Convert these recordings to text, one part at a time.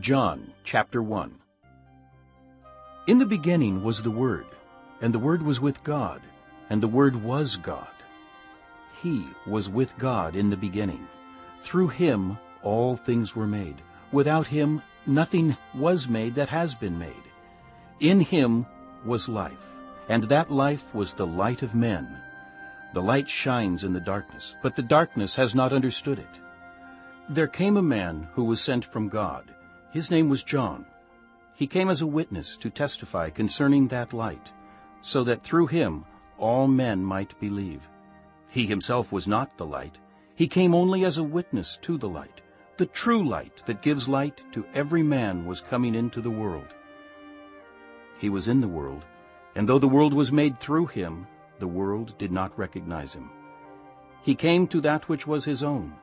John chapter 1 In the beginning was the Word, and the Word was with God, and the Word was God. He was with God in the beginning. Through him all things were made. Without him nothing was made that has been made. In him was life, and that life was the light of men. The light shines in the darkness, but the darkness has not understood it. There came a man who was sent from God. His name was John. He came as a witness to testify concerning that light, so that through him all men might believe. He himself was not the light. He came only as a witness to the light. The true light that gives light to every man was coming into the world. He was in the world, and though the world was made through him, the world did not recognize him. He came to that which was his own,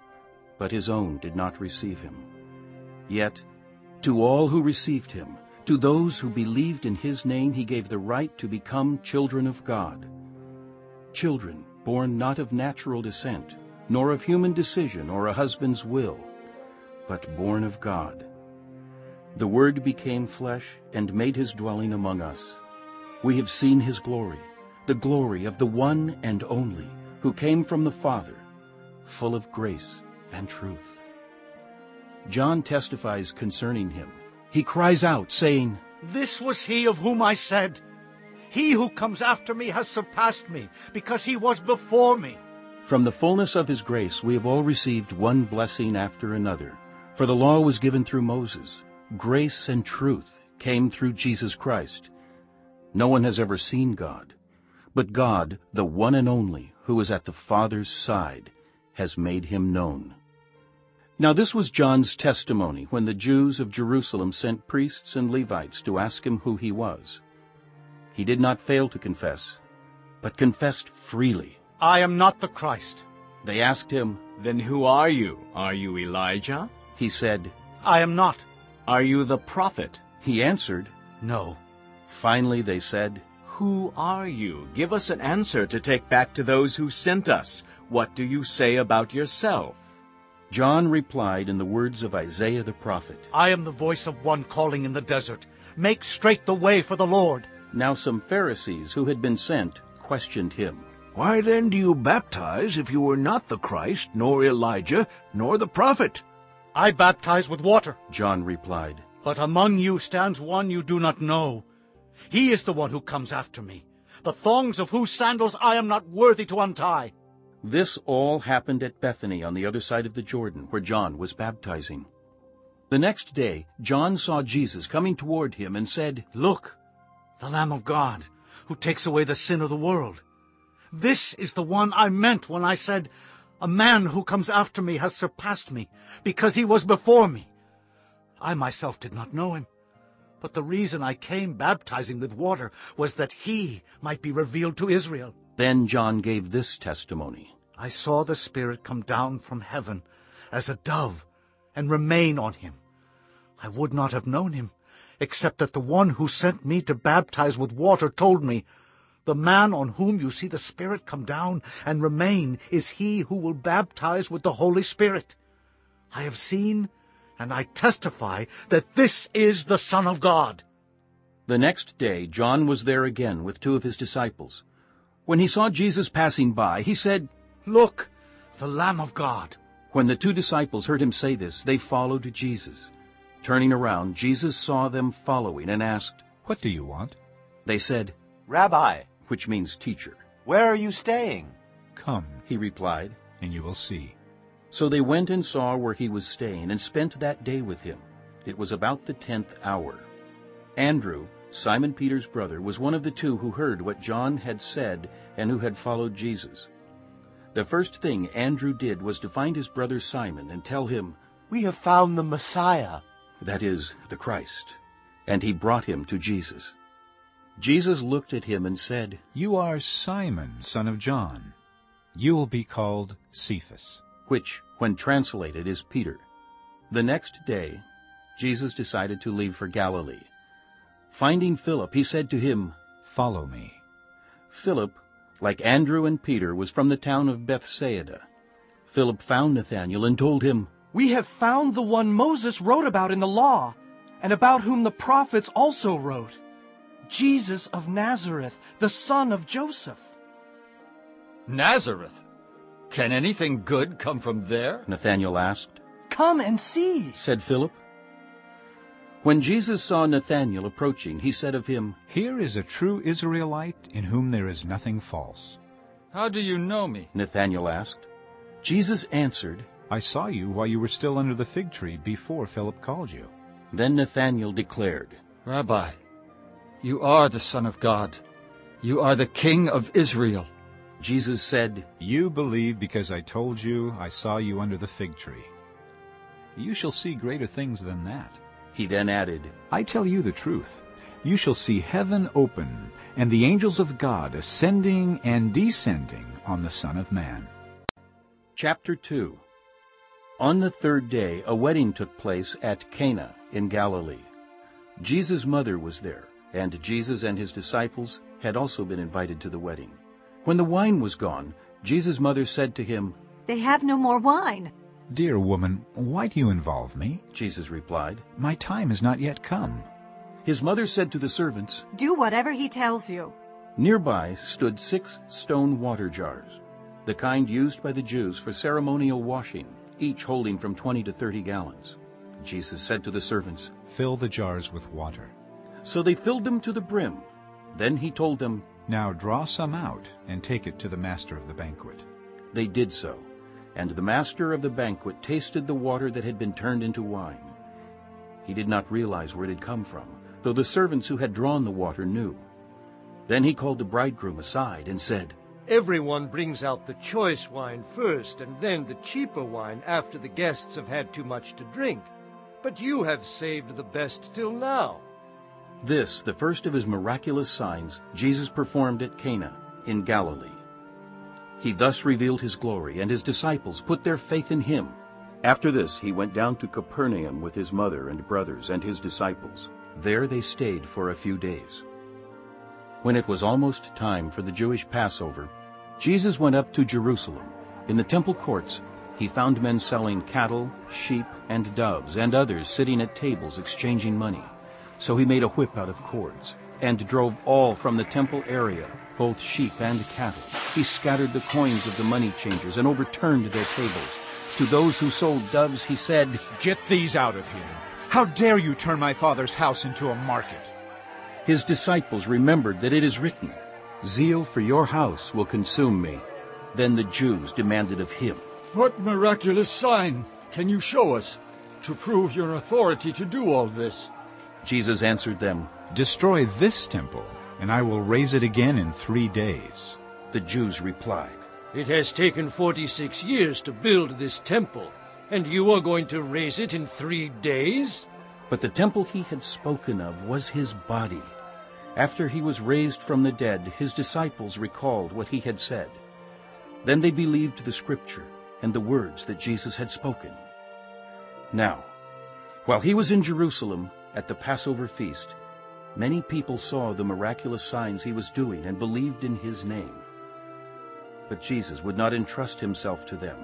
but his own did not receive him. Yet to all who received him, to those who believed in his name, he gave the right to become children of God. Children born not of natural descent, nor of human decision or a husband's will, but born of God. The Word became flesh and made his dwelling among us. We have seen his glory, the glory of the one and only, who came from the Father, full of grace and truth. John testifies concerning him. He cries out, saying, This was he of whom I said, He who comes after me has surpassed me, because he was before me. From the fullness of his grace we have all received one blessing after another. For the law was given through Moses. Grace and truth came through Jesus Christ. No one has ever seen God. But God, the one and only, who is at the Father's side, has made him known. Now this was John's testimony when the Jews of Jerusalem sent priests and Levites to ask him who he was. He did not fail to confess, but confessed freely. I am not the Christ. They asked him. Then who are you? Are you Elijah? He said, I am not. Are you the prophet? He answered. No. Finally they said, Who are you? Give us an answer to take back to those who sent us. What do you say about yourself? John replied in the words of Isaiah the prophet. I am the voice of one calling in the desert. Make straight the way for the Lord. Now some Pharisees who had been sent questioned him. Why then do you baptize if you were not the Christ, nor Elijah, nor the prophet? I baptize with water, John replied. but among you stands one you do not know. He is the one who comes after me, the thongs of whose sandals I am not worthy to untie. This all happened at Bethany on the other side of the Jordan, where John was baptizing. The next day John saw Jesus coming toward him and said, Look, the Lamb of God, who takes away the sin of the world. This is the one I meant when I said, A man who comes after me has surpassed me, because he was before me. I myself did not know him, but the reason I came baptizing with water was that he might be revealed to Israel. Then John gave this testimony. I saw the Spirit come down from heaven as a dove and remain on him. I would not have known him, except that the one who sent me to baptize with water told me, The man on whom you see the Spirit come down and remain is he who will baptize with the Holy Spirit. I have seen and I testify that this is the Son of God. The next day John was there again with two of his disciples. When he saw Jesus passing by, he said, Look, the Lamb of God. When the two disciples heard him say this, they followed Jesus. Turning around, Jesus saw them following and asked, What do you want? They said, Rabbi, which means teacher. where are you staying? Come, He replied. and you will see. So they went and saw where he was staying and spent that day with him. It was about the tenth hour. Andrew, Simon Peter's brother, was one of the two who heard what John had said and who had followed Jesus. The first thing Andrew did was to find his brother Simon and tell him, We have found the Messiah. that is, the Christ. And he brought him to Jesus. Jesus looked at him and said, You are Simon, son of John. You will be called Cephas. which, when translated, is Peter. The next day, Jesus decided to leave for Galilee. Finding Philip, he said to him, Follow me. Philip, like Andrew and Peter, was from the town of Bethsaida. Philip found Nathanael and told him, We have found the one Moses wrote about in the law, and about whom the prophets also wrote, Jesus of Nazareth, the son of Joseph. Nazareth? Can anything good come from there? Nathanael asked. Come and see, said Philip. When Jesus saw Nathanael approaching, he said of him, Here is a true Israelite in whom there is nothing false. How do you know me? Nathanael asked. Jesus answered, I saw you while you were still under the fig tree before Philip called you. Then Nathanael declared, Rabbi, you are the Son of God. You are the King of Israel. Jesus said, You believe because I told you I saw you under the fig tree. You shall see greater things than that. He then added, I tell you the truth. You shall see heaven open, and the angels of God ascending and descending on the Son of Man. Chapter 2 On the third day a wedding took place at Cana in Galilee. Jesus' mother was there, and Jesus and his disciples had also been invited to the wedding. When the wine was gone, Jesus' mother said to him, They have no more wine. Dear woman, why do you involve me? Jesus replied. My time has not yet come. His mother said to the servants, Do whatever he tells you. Nearby stood six stone water jars, the kind used by the Jews for ceremonial washing, each holding from 20 to 30 gallons. Jesus said to the servants, Fill the jars with water. So they filled them to the brim. Then he told them, Now draw some out and take it to the master of the banquet. They did so, and the master of the banquet tasted the water that had been turned into wine. He did not realize where it had come from, though the servants who had drawn the water knew. Then he called the bridegroom aside and said, Everyone brings out the choice wine first, and then the cheaper wine after the guests have had too much to drink. But you have saved the best till now. This, the first of his miraculous signs, Jesus performed at Cana in Galilee. He thus revealed his glory, and his disciples put their faith in him. After this he went down to Capernaum with his mother and brothers and his disciples. There they stayed for a few days. When it was almost time for the Jewish Passover, Jesus went up to Jerusalem. In the temple courts he found men selling cattle, sheep, and doves, and others sitting at tables exchanging money. So he made a whip out of cords, and drove all from the temple area, both sheep and cattle. He scattered the coins of the money changers and overturned their tables. To those who sold doves he said, Get these out of here. How dare you turn my father's house into a market? His disciples remembered that it is written, Zeal for your house will consume me. Then the Jews demanded of him, What miraculous sign can you show us to prove your authority to do all this? Jesus answered them, Destroy this temple, and I will raise it again in three days. The Jews replied, It has taken forty-six years to build this temple, and you are going to raise it in three days? But the temple he had spoken of was his body. After he was raised from the dead, his disciples recalled what he had said. Then they believed the scripture and the words that Jesus had spoken. Now, while he was in Jerusalem at the Passover feast, many people saw the miraculous signs he was doing and believed in his name. But Jesus would not entrust himself to them,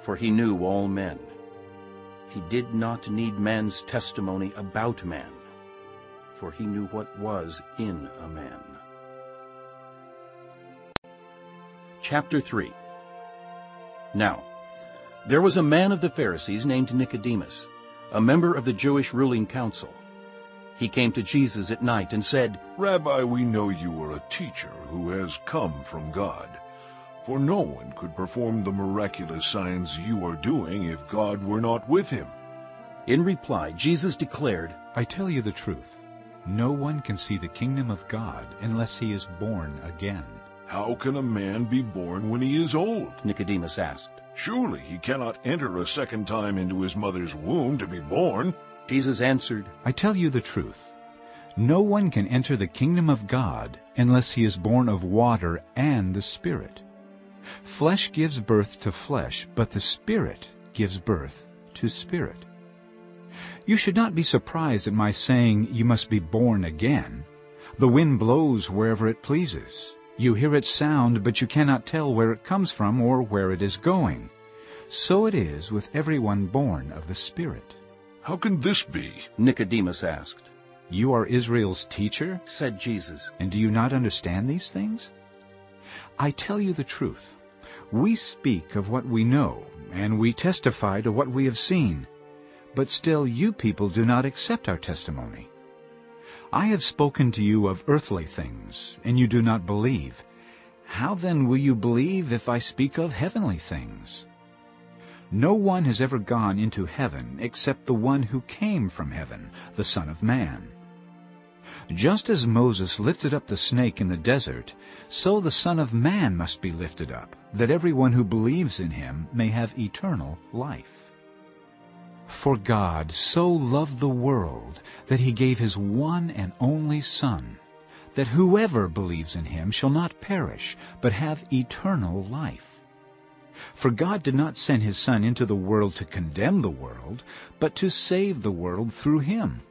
for he knew all men. He did not need man's testimony about man, for he knew what was in a man. Chapter 3 Now, there was a man of the Pharisees named Nicodemus, a member of the Jewish ruling council. He came to Jesus at night and said, Rabbi, we know you are a teacher who has come from God. For no one could perform the miraculous signs you are doing if God were not with him. In reply, Jesus declared, I tell you the truth. No one can see the kingdom of God unless he is born again. How can a man be born when he is old? Nicodemus asked. Surely he cannot enter a second time into his mother's womb to be born. Jesus answered, I tell you the truth. No one can enter the kingdom of God unless he is born of water and the Spirit. Flesh gives birth to flesh, but the Spirit gives birth to spirit. You should not be surprised at my saying you must be born again. The wind blows wherever it pleases. You hear its sound, but you cannot tell where it comes from or where it is going. So it is with everyone born of the Spirit. How can this be? Nicodemus asked. You are Israel's teacher, said Jesus, and do you not understand these things? I tell you the truth. We speak of what we know, and we testify to what we have seen. But still you people do not accept our testimony. I have spoken to you of earthly things, and you do not believe. How then will you believe if I speak of heavenly things? No one has ever gone into heaven except the one who came from heaven, the Son of Man. Just as Moses lifted up the snake in the desert, so the Son of Man must be lifted up, that everyone who believes in him may have eternal life. For God so loved the world that he gave his one and only Son, that whoever believes in him shall not perish, but have eternal life. For God did not send his Son into the world to condemn the world, but to save the world through him.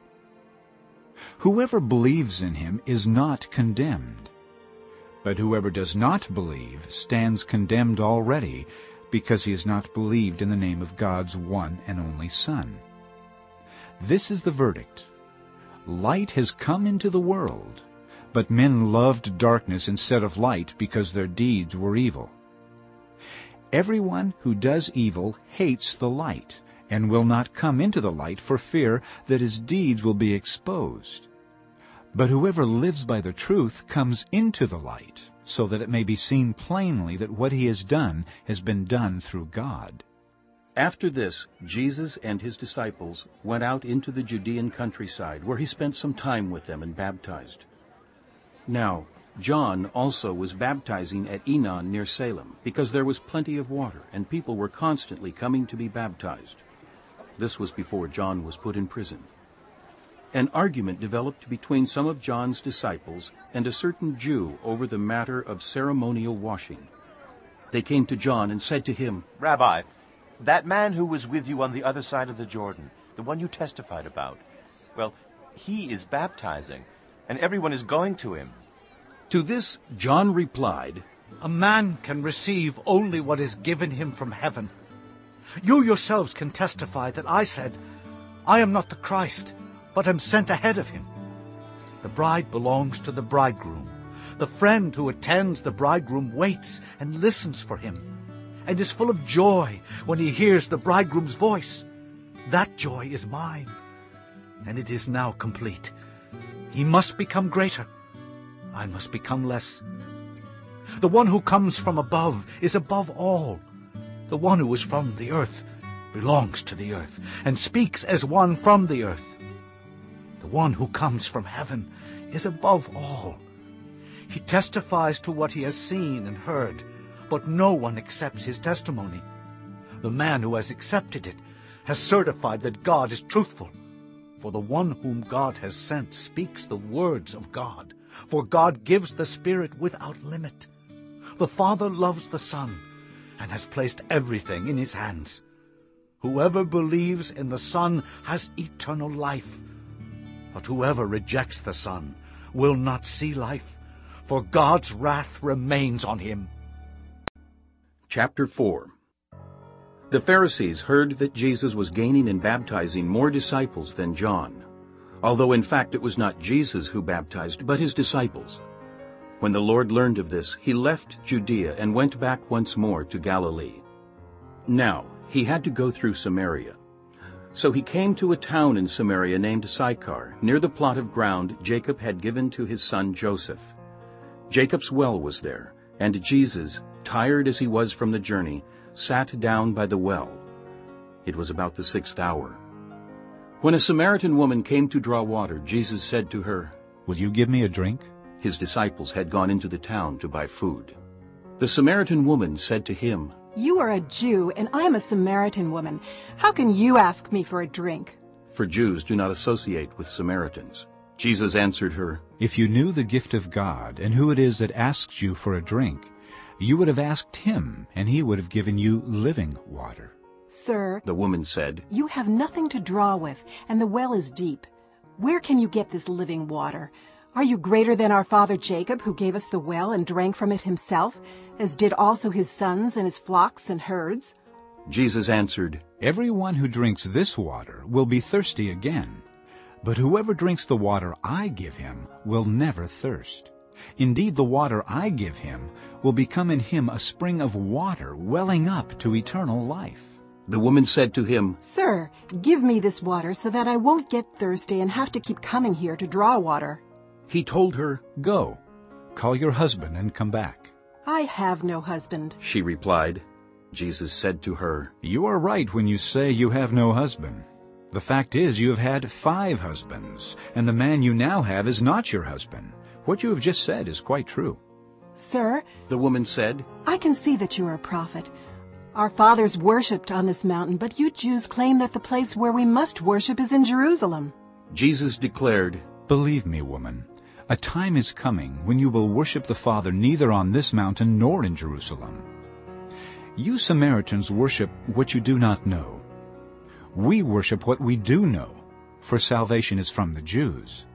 Whoever believes in him is not condemned. But whoever does not believe stands condemned already, because he has not believed in the name of God's one and only Son. This is the verdict. Light has come into the world, but men loved darkness instead of light because their deeds were evil. Everyone who does evil hates the light, and will not come into the light for fear that his deeds will be exposed. But whoever lives by the truth comes into the light, so that it may be seen plainly that what he has done has been done through God. After this, Jesus and his disciples went out into the Judean countryside, where he spent some time with them and baptized. Now, John also was baptizing at Aenon near Salim, because there was plenty of water, and people were constantly coming to be baptized. This was before John was put in prison. An argument developed between some of John's disciples and a certain Jew over the matter of ceremonial washing. They came to John and said to him, Rabbi, that man who was with you on the other side of the Jordan, the one you testified about, well, he is baptizing, and everyone is going to him. To this John replied, A man can receive only what is given him from heaven. You yourselves can testify that I said, I am not the Christ, but am sent ahead of him. The bride belongs to the bridegroom. The friend who attends the bridegroom waits and listens for him, and is full of joy when he hears the bridegroom's voice. That joy is mine, and it is now complete. He must become greater. I must become less. The one who comes from above is above all. The one who is from the earth belongs to the earth, and speaks as one from the earth. The one who comes from heaven is above all. He testifies to what he has seen and heard, but no one accepts his testimony. The man who has accepted it has certified that God is truthful. For the one whom God has sent speaks the words of God, for God gives the Spirit without limit. The Father loves the Son and has placed everything in his hands. Whoever believes in the Son has eternal life. But whoever rejects the Son will not see life, for God's wrath remains on him. Chapter 4 The Pharisees heard that Jesus was gaining and baptizing more disciples than John, although in fact it was not Jesus who baptized, but his disciples. When the Lord learned of this, he left Judea and went back once more to Galilee. Now, he had to go through Samaria. So he came to a town in Samaria named Sychar, near the plot of ground Jacob had given to his son Joseph. Jacob's well was there, and Jesus, tired as he was from the journey, sat down by the well. It was about the sixth hour. When a Samaritan woman came to draw water, Jesus said to her, Will you give me a drink? His disciples had gone into the town to buy food. The Samaritan woman said to him, You are a Jew, and I am a Samaritan woman. How can you ask me for a drink? For Jews do not associate with Samaritans. Jesus answered her, If you knew the gift of God and who it is that asks you for a drink, you would have asked him, and he would have given you living water. Sir, the woman said, you have nothing to draw with, and the well is deep. Where can you get this living water? Are you greater than our father Jacob, who gave us the well and drank from it himself, as did also his sons and his flocks and herds? Jesus answered, Everyone who drinks this water will be thirsty again. But whoever drinks the water I give him will never thirst. Indeed, the water I give him will become in him a spring of water welling up to eternal life. The woman said to him, Sir, give me this water so that I won't get thirsty and have to keep coming here to draw water. He told her, Go, call your husband and come back. I have no husband. She replied. Jesus said to her, You are right when you say you have no husband. The fact is you have had five husbands, and the man you now have is not your husband. What you have just said is quite true. Sir, the woman said, I can see that you are a prophet. Our fathers worshipped on this mountain, but you Jews claim that the place where we must worship is in Jerusalem. Jesus declared, Believe me, woman, a time is coming when you will worship the Father neither on this mountain nor in Jerusalem. You Samaritans worship what you do not know. We worship what we do know, for salvation is from the Jews.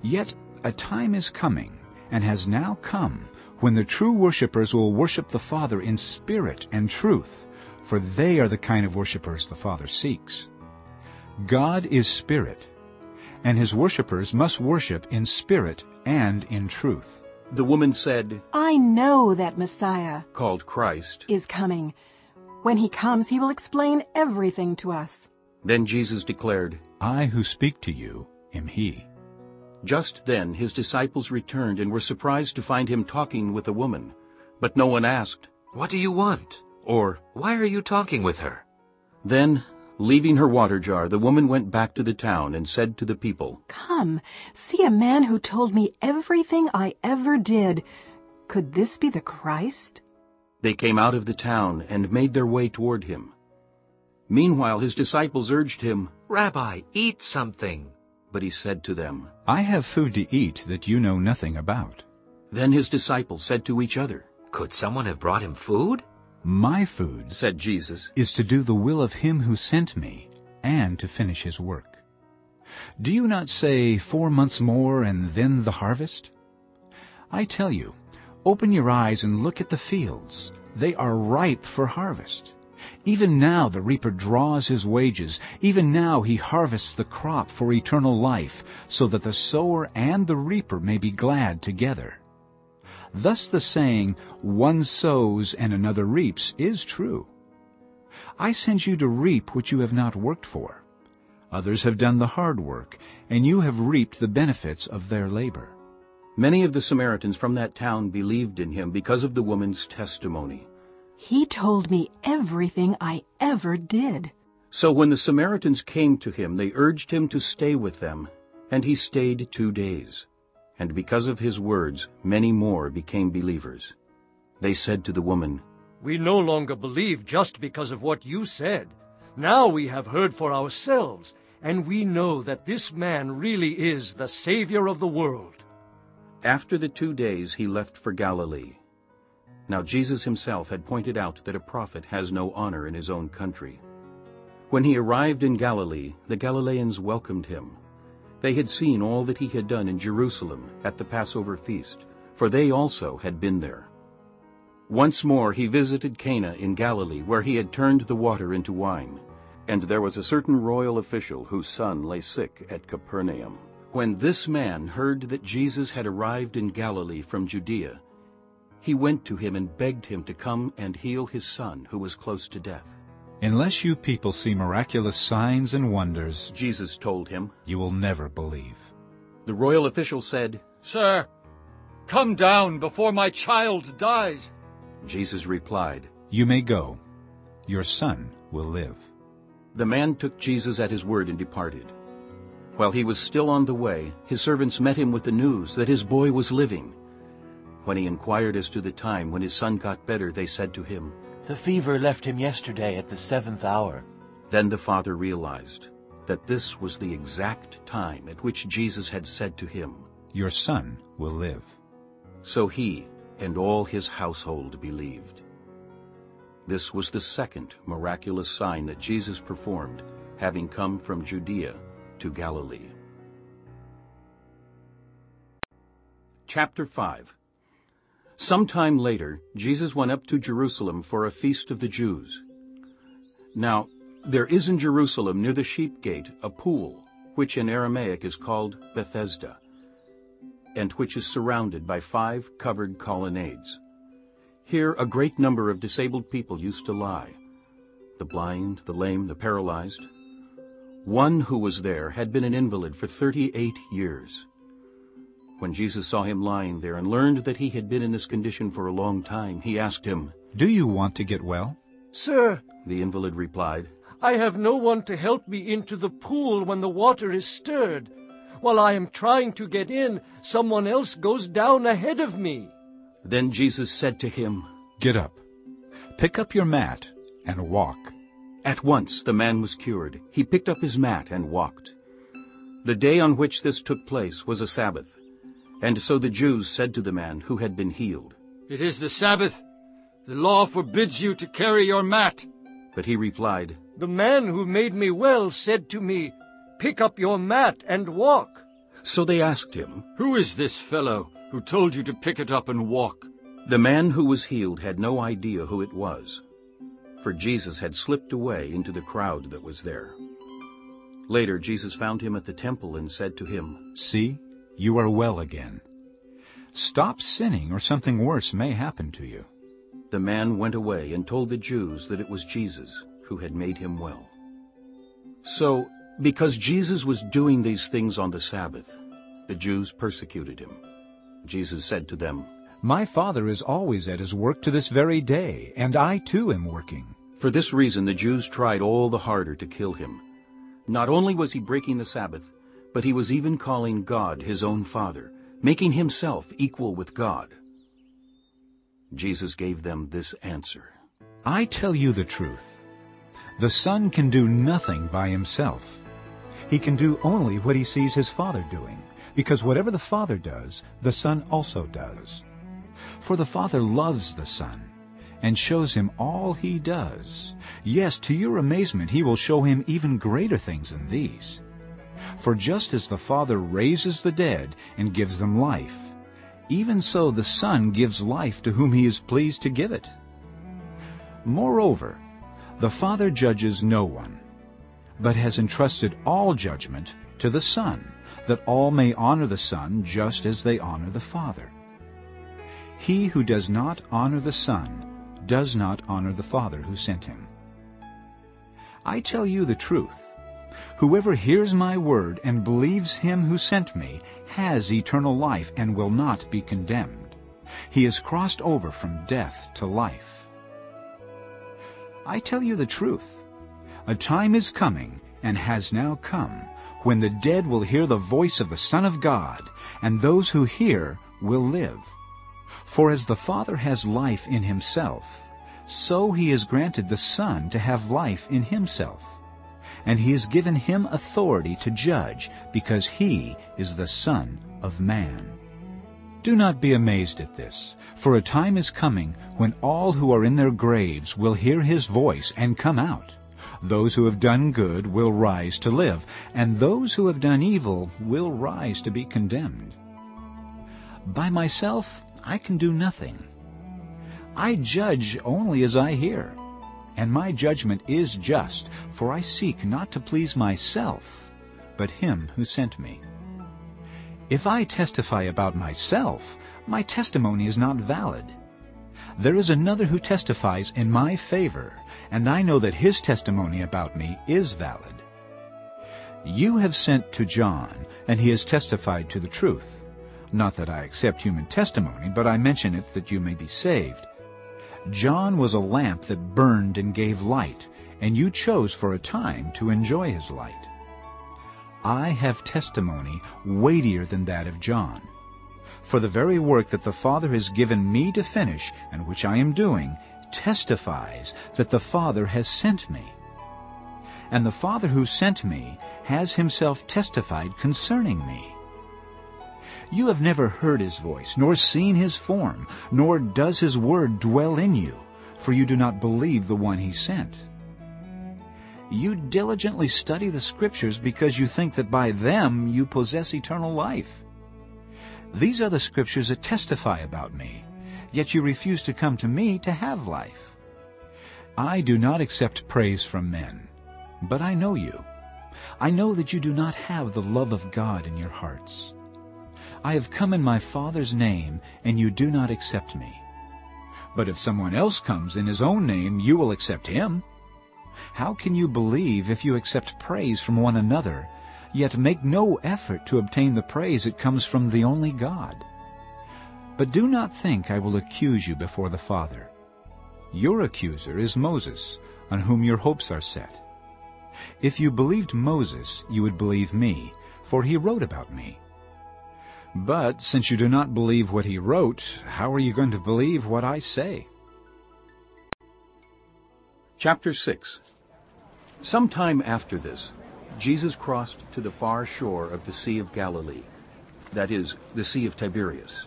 Yet a time is coming, and has now come, when the true worshippers will worship the Father in spirit and truth, for they are the kind of worshippers the Father seeks. God is spirit, and his worshippers must worship in spirit and in truth. The woman said, I know that Messiah, called Christ, is coming. When he comes, he will explain everything to us. Then Jesus declared, I who speak to you am he. Just then his disciples returned and were surprised to find him talking with a woman. But no one asked, What do you want? Or, Why are you talking with her? Then, leaving her water jar, the woman went back to the town and said to the people, Come, see a man who told me everything I ever did. Could this be the Christ? They came out of the town and made their way toward him. Meanwhile his disciples urged him, Rabbi, eat something. But he said to them, I have food to eat that you know nothing about. Then his disciples said to each other, Could someone have brought him food? My food, said Jesus, is to do the will of him who sent me and to finish his work. Do you not say, four months more and then the harvest? I tell you, open your eyes and look at the fields. They are ripe for harvest. Even now the reaper draws his wages. Even now he harvests the crop for eternal life, so that the sower and the reaper may be glad together. Thus the saying, one sows and another reaps, is true. I send you to reap what you have not worked for. Others have done the hard work, and you have reaped the benefits of their labor. Many of the Samaritans from that town believed in him because of the woman's testimony. He told me everything I ever did. So when the Samaritans came to him, they urged him to stay with them, and he stayed two days. And because of his words, many more became believers. They said to the woman, We no longer believe just because of what you said. Now we have heard for ourselves, and we know that this man really is the Savior of the world. After the two days he left for Galilee. Now Jesus himself had pointed out that a prophet has no honor in his own country. When he arrived in Galilee, the Galileans welcomed him. They had seen all that he had done in Jerusalem at the Passover feast, for they also had been there. Once more he visited Cana in Galilee, where he had turned the water into wine. And there was a certain royal official whose son lay sick at Capernaum. When this man heard that Jesus had arrived in Galilee from Judea, he went to him and begged him to come and heal his son, who was close to death. Unless you people see miraculous signs and wonders, Jesus told him, you will never believe. The royal official said, Sir, come down before my child dies. Jesus replied, You may go. Your son will live. The man took Jesus at his word and departed. While he was still on the way, his servants met him with the news that his boy was living. When he inquired as to the time when his son got better, they said to him, The fever left him yesterday at the seventh hour. Then the father realized that this was the exact time at which Jesus had said to him, Your son will live. So he and all his household believed. This was the second miraculous sign that Jesus performed, having come from Judea to Galilee. Chapter 5 Some time later, Jesus went up to Jerusalem for a feast of the Jews. Now, there is in Jerusalem near the sheep gate a pool, which in Aramaic is called Bethesda, and which is surrounded by five covered colonnades. Here a great number of disabled people used to lie, the blind, the lame, the paralyzed. One who was there had been an invalid for 38 years. When Jesus saw him lying there and learned that he had been in this condition for a long time, he asked him, Do you want to get well? Sir, the invalid replied, I have no one to help me into the pool when the water is stirred. While I am trying to get in, someone else goes down ahead of me. Then Jesus said to him, Get up, pick up your mat, and walk. At once the man was cured. He picked up his mat and walked. The day on which this took place was a Sabbath. And so the Jews said to the man who had been healed, It is the Sabbath. The law forbids you to carry your mat. But he replied, The man who made me well said to me, Pick up your mat and walk. So they asked him, Who is this fellow who told you to pick it up and walk? The man who was healed had no idea who it was, for Jesus had slipped away into the crowd that was there. Later Jesus found him at the temple and said to him, See, you are well again. Stop sinning or something worse may happen to you. The man went away and told the Jews that it was Jesus who had made him well. So, because Jesus was doing these things on the Sabbath, the Jews persecuted him. Jesus said to them, My Father is always at his work to this very day, and I too am working. For this reason the Jews tried all the harder to kill him. Not only was he breaking the Sabbath, but he was even calling God his own Father, making himself equal with God. Jesus gave them this answer. I tell you the truth. The Son can do nothing by himself. He can do only what he sees his Father doing, because whatever the Father does, the Son also does. For the Father loves the Son, and shows him all he does. Yes, to your amazement he will show him even greater things than these. For just as the Father raises the dead and gives them life, even so the Son gives life to whom he is pleased to give it. Moreover, the Father judges no one, but has entrusted all judgment to the Son, that all may honor the Son just as they honor the Father. He who does not honor the Son does not honor the Father who sent him. I tell you the truth. Whoever hears my word and believes him who sent me has eternal life and will not be condemned. He has crossed over from death to life. I tell you the truth. A time is coming, and has now come, when the dead will hear the voice of the Son of God, and those who hear will live. For as the Father has life in himself, so he has granted the Son to have life in himself. And he has given him authority to judge, because he is the Son of Man. Do not be amazed at this, for a time is coming when all who are in their graves will hear his voice and come out. Those who have done good will rise to live, and those who have done evil will rise to be condemned. By myself I can do nothing. I judge only as I hear, and my judgment is just, for I seek not to please myself, but him who sent me. If I testify about myself, my testimony is not valid. There is another who testifies in my favor, and I know that his testimony about me is valid. You have sent to John, and he has testified to the truth. Not that I accept human testimony, but I mention it that you may be saved. John was a lamp that burned and gave light, and you chose for a time to enjoy his light. I have testimony weightier than that of John. For the very work that the Father has given me to finish, and which I am doing, testifies that the Father has sent me. And the Father who sent me has himself testified concerning me. You have never heard his voice, nor seen his form, nor does his word dwell in you, for you do not believe the one he sent. You diligently study the Scriptures because you think that by them you possess eternal life. These are the Scriptures that testify about me, yet you refuse to come to me to have life. I do not accept praise from men, but I know you. I know that you do not have the love of God in your hearts. I have come in my Father's name, and you do not accept me. But if someone else comes in his own name, you will accept him. How can you believe if you accept praise from one another, yet make no effort to obtain the praise that comes from the only God? But do not think I will accuse you before the Father. Your accuser is Moses, on whom your hopes are set. If you believed Moses, you would believe me, for he wrote about me. But since you do not believe what he wrote, how are you going to believe what I say? Chapter 6 Some time after this, Jesus crossed to the far shore of the Sea of Galilee, that is, the Sea of Tiberias.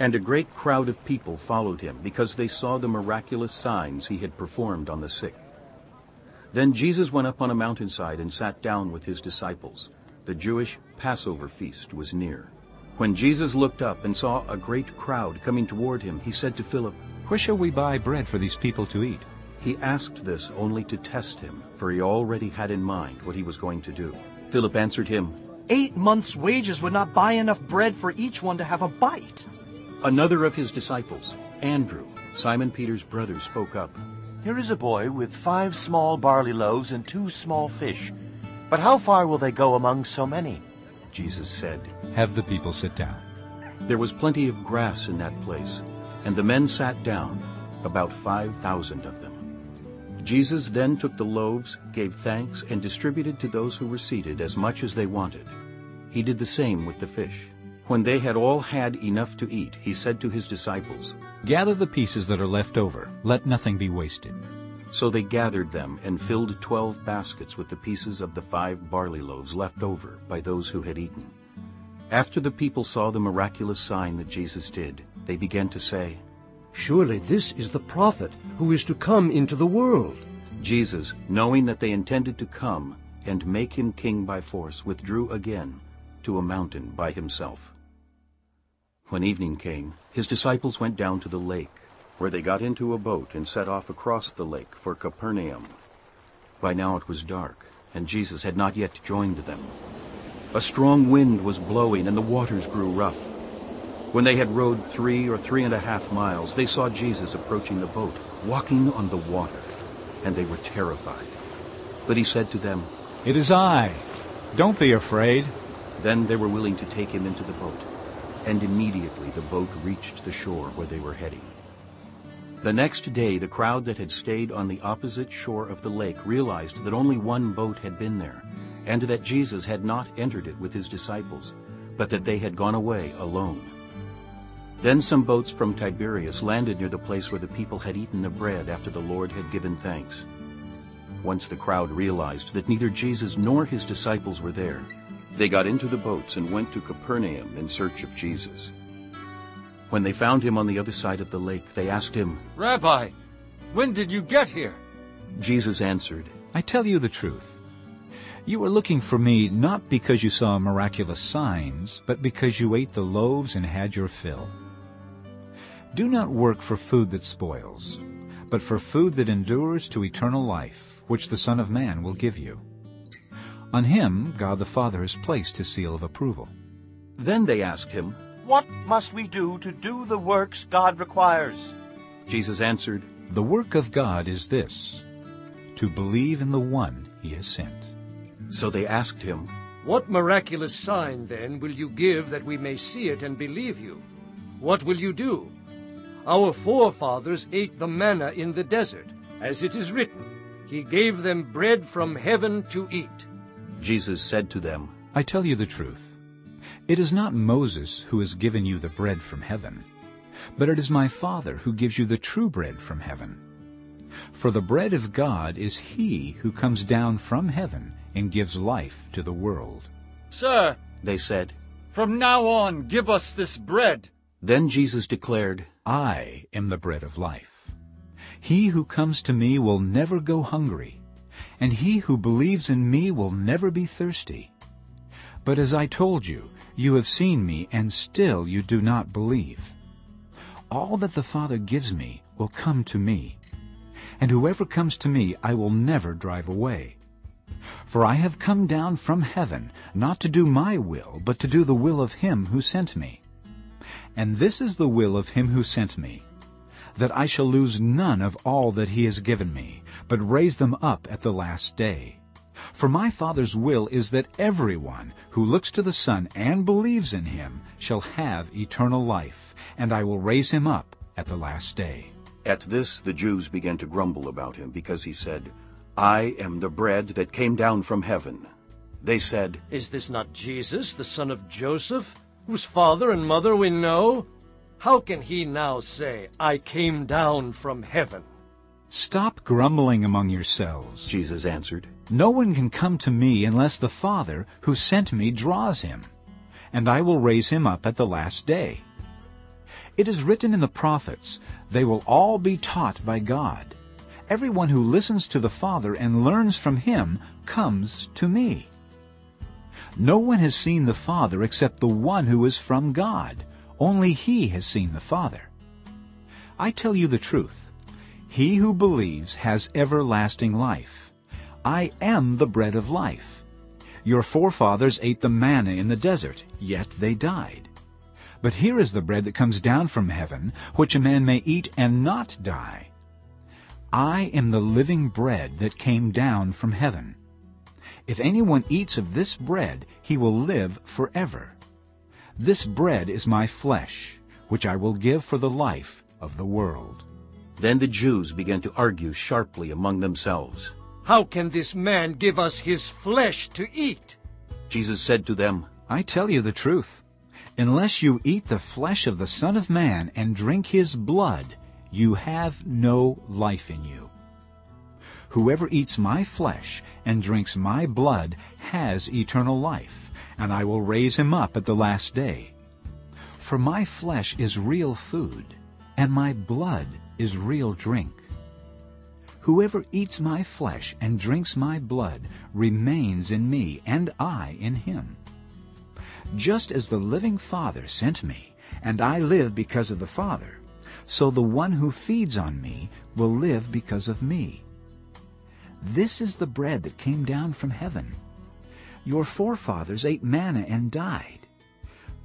And a great crowd of people followed him, because they saw the miraculous signs he had performed on the sick. Then Jesus went up on a mountainside and sat down with his disciples. The Jewish Passover feast was near. When Jesus looked up and saw a great crowd coming toward him, he said to Philip, Where shall we buy bread for these people to eat? He asked this only to test him, for he already had in mind what he was going to do. Philip answered him, Eight months' wages would not buy enough bread for each one to have a bite. Another of his disciples, Andrew, Simon Peter's brother, spoke up. Here is a boy with five small barley loaves and two small fish. But how far will they go among so many? Jesus said, Have the people sit down. There was plenty of grass in that place, and the men sat down, about five thousand of them. Jesus then took the loaves, gave thanks, and distributed to those who were seated as much as they wanted. He did the same with the fish. When they had all had enough to eat, he said to his disciples, Gather the pieces that are left over. Let nothing be wasted. So they gathered them and filled twelve baskets with the pieces of the five barley loaves left over by those who had eaten. After the people saw the miraculous sign that Jesus did, they began to say, Surely this is the prophet who is to come into the world. Jesus, knowing that they intended to come and make him king by force, withdrew again to a mountain by himself. When evening came, his disciples went down to the lake, where they got into a boat and set off across the lake for Capernaum. By now it was dark, and Jesus had not yet joined them. A strong wind was blowing, and the waters grew rough. When they had rowed three or three and a half miles, they saw Jesus approaching the boat, walking on the water, and they were terrified. But he said to them, It is I. Don't be afraid. Then they were willing to take him into the boat, and immediately the boat reached the shore where they were heading. The next day the crowd that had stayed on the opposite shore of the lake realized that only one boat had been there, and that Jesus had not entered it with his disciples, but that they had gone away alone. Then some boats from Tiberias landed near the place where the people had eaten the bread after the Lord had given thanks. Once the crowd realized that neither Jesus nor his disciples were there, they got into the boats and went to Capernaum in search of Jesus. When they found him on the other side of the lake, they asked him, Rabbi, when did you get here? Jesus answered, I tell you the truth. You are looking for me not because you saw miraculous signs, but because you ate the loaves and had your fill. Do not work for food that spoils, but for food that endures to eternal life, which the Son of Man will give you. On him God the Father has placed his seal of approval. Then they asked him, What must we do to do the works God requires? Jesus answered, The work of God is this, to believe in the one he has sent. So they asked him, What miraculous sign, then, will you give that we may see it and believe you? What will you do? Our forefathers ate the manna in the desert, as it is written, He gave them bread from heaven to eat. Jesus said to them, I tell you the truth. It is not Moses who has given you the bread from heaven, but it is my Father who gives you the true bread from heaven. For the bread of God is he who comes down from heaven and gives life to the world. Sir, they said, from now on give us this bread. Then Jesus declared, I am the bread of life. He who comes to me will never go hungry, and he who believes in me will never be thirsty. But as I told you, you have seen me, and still you do not believe. All that the Father gives me will come to me, and whoever comes to me I will never drive away. For I have come down from heaven, not to do my will, but to do the will of him who sent me. And this is the will of him who sent me, that I shall lose none of all that he has given me, but raise them up at the last day. For my Father's will is that everyone who looks to the Son and believes in him shall have eternal life, and I will raise him up at the last day. At this the Jews began to grumble about him, because he said, I am the bread that came down from heaven. They said, Is this not Jesus, the son of Joseph, whose father and mother we know? How can he now say, I came down from heaven? Stop grumbling among yourselves, Jesus answered. No one can come to me unless the Father who sent me draws him, and I will raise him up at the last day. It is written in the prophets, They will all be taught by God. Everyone who listens to the Father and learns from him comes to me. No one has seen the Father except the one who is from God. Only he has seen the Father. I tell you the truth. He who believes has everlasting life. I am the bread of life. Your forefathers ate the manna in the desert, yet they died. But here is the bread that comes down from heaven, which a man may eat and not die. I am the living bread that came down from heaven. If anyone eats of this bread, he will live forever. This bread is my flesh, which I will give for the life of the world. Then the Jews began to argue sharply among themselves. How can this man give us his flesh to eat? Jesus said to them, I tell you the truth. Unless you eat the flesh of the Son of Man and drink his blood, you have no life in you. Whoever eats my flesh and drinks my blood has eternal life, and I will raise him up at the last day. For my flesh is real food, and my blood is real drink. Whoever eats my flesh and drinks my blood remains in me, and I in him. Just as the living Father sent me, and I live because of the Father, so the one who feeds on me will live because of me. This is the bread that came down from heaven. Your forefathers ate manna and died,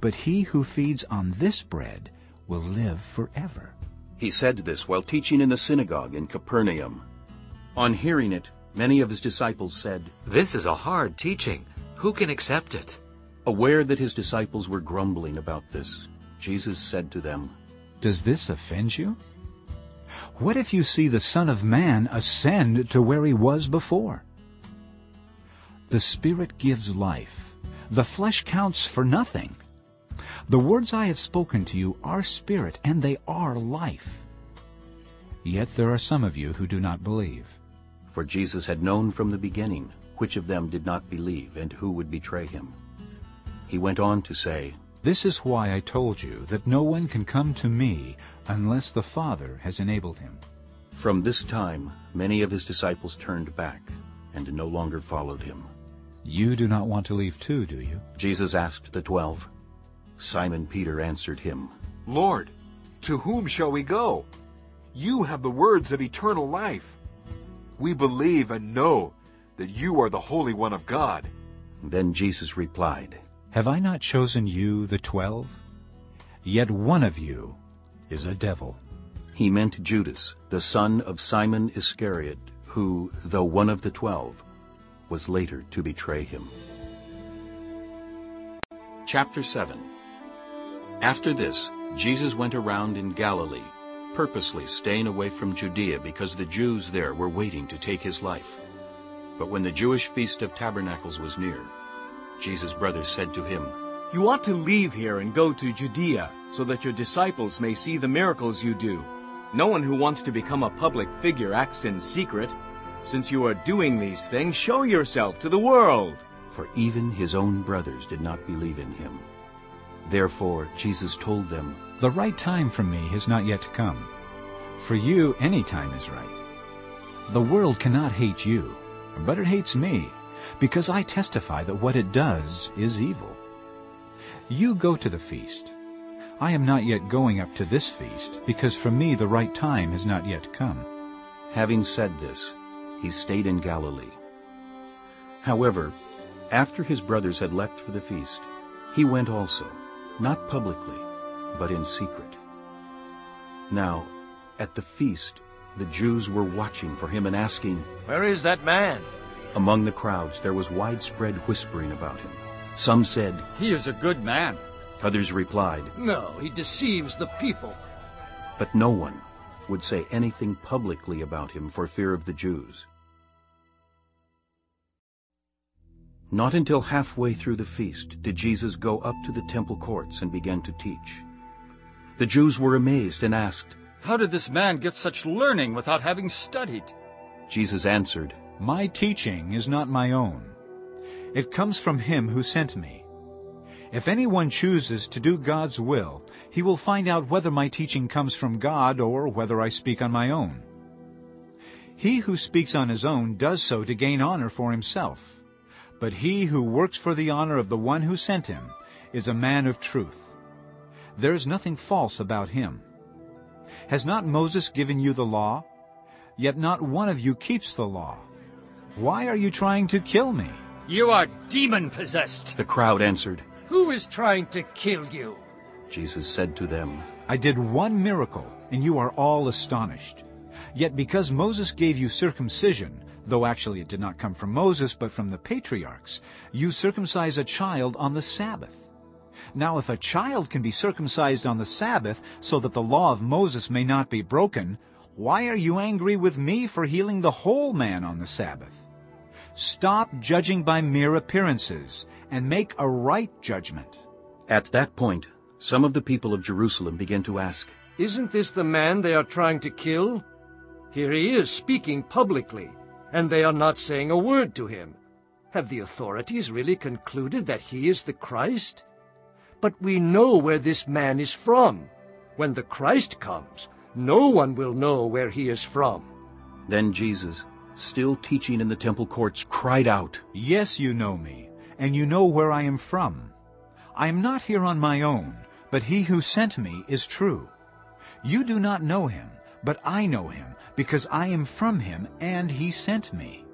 but he who feeds on this bread will live forever. He said this while teaching in the synagogue in Capernaum. On hearing it, many of his disciples said, This is a hard teaching. Who can accept it? Aware that his disciples were grumbling about this, Jesus said to them, Does this offend you? What if you see the Son of Man ascend to where he was before? The Spirit gives life. The flesh counts for nothing. The words I have spoken to you are spirit, and they are life. Yet there are some of you who do not believe. For Jesus had known from the beginning which of them did not believe and who would betray him. He went on to say, This is why I told you that no one can come to me unless the Father has enabled him. From this time many of his disciples turned back and no longer followed him. You do not want to leave too, do you? Jesus asked the twelve. Simon Peter answered him, Lord, to whom shall we go? You have the words of eternal life. We believe and know that you are the Holy One of God. Then Jesus replied, Have I not chosen you, the twelve? Yet one of you is a devil. He meant Judas, the son of Simon Iscariot, who, though one of the twelve, was later to betray him. Chapter 7 After this, Jesus went around in Galilee, purposely staying away from Judea because the Jews there were waiting to take his life. But when the Jewish Feast of Tabernacles was near, Jesus' brothers said to him, You ought to leave here and go to Judea, so that your disciples may see the miracles you do. No one who wants to become a public figure acts in secret. Since you are doing these things, show yourself to the world. For even his own brothers did not believe in him. Therefore Jesus told them, The right time for me has not yet come. For you any time is right. The world cannot hate you, but it hates me, because I testify that what it does is evil. You go to the feast. I am not yet going up to this feast, because for me the right time has not yet come. Having said this, he stayed in Galilee. However, after his brothers had left for the feast, he went also, not publicly, but in secret. Now, at the feast, the Jews were watching for him and asking, Where is that man? Among the crowds there was widespread whispering about him. Some said, He is a good man. Others replied, No, he deceives the people. But no one would say anything publicly about him for fear of the Jews. Not until halfway through the feast did Jesus go up to the temple courts and begin to teach. The Jews were amazed and asked, How did this man get such learning without having studied? Jesus answered, My teaching is not my own. It comes from him who sent me. If anyone chooses to do God's will, he will find out whether my teaching comes from God or whether I speak on my own. He who speaks on his own does so to gain honor for himself. But he who works for the honor of the one who sent him is a man of truth. There is nothing false about him. Has not Moses given you the law? Yet not one of you keeps the law. Why are you trying to kill me? You are demon-possessed. The crowd answered, Who is trying to kill you? Jesus said to them, I did one miracle, and you are all astonished. Yet because Moses gave you circumcision, though actually it did not come from Moses but from the patriarchs, you circumcise a child on the Sabbath. Now if a child can be circumcised on the Sabbath so that the law of Moses may not be broken, why are you angry with me for healing the whole man on the Sabbath? Stop judging by mere appearances and make a right judgment. At that point, some of the people of Jerusalem began to ask, Isn't this the man they are trying to kill? Here he is speaking publicly, and they are not saying a word to him. Have the authorities really concluded that he is the Christ? But we know where this man is from. When the Christ comes, no one will know where he is from. Then Jesus, still teaching in the temple courts, cried out, Yes, you know me, and you know where I am from. I am not here on my own, but he who sent me is true. You do not know him, but I know him, because I am from him, and he sent me.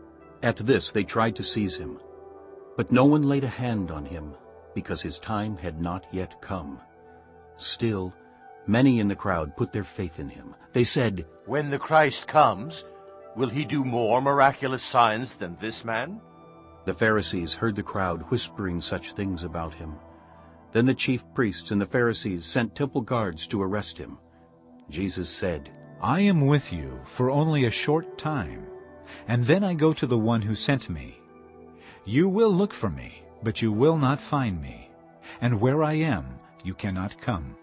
At this they tried to seize him. But no one laid a hand on him, because his time had not yet come. Still, many in the crowd put their faith in him. They said, When the Christ comes, will he do more miraculous signs than this man? The Pharisees heard the crowd whispering such things about him. Then the chief priests and the Pharisees sent temple guards to arrest him. Jesus said, I am with you for only a short time, and then I go to the one who sent me. You will look for me, but you will not find me, and where I am you cannot come.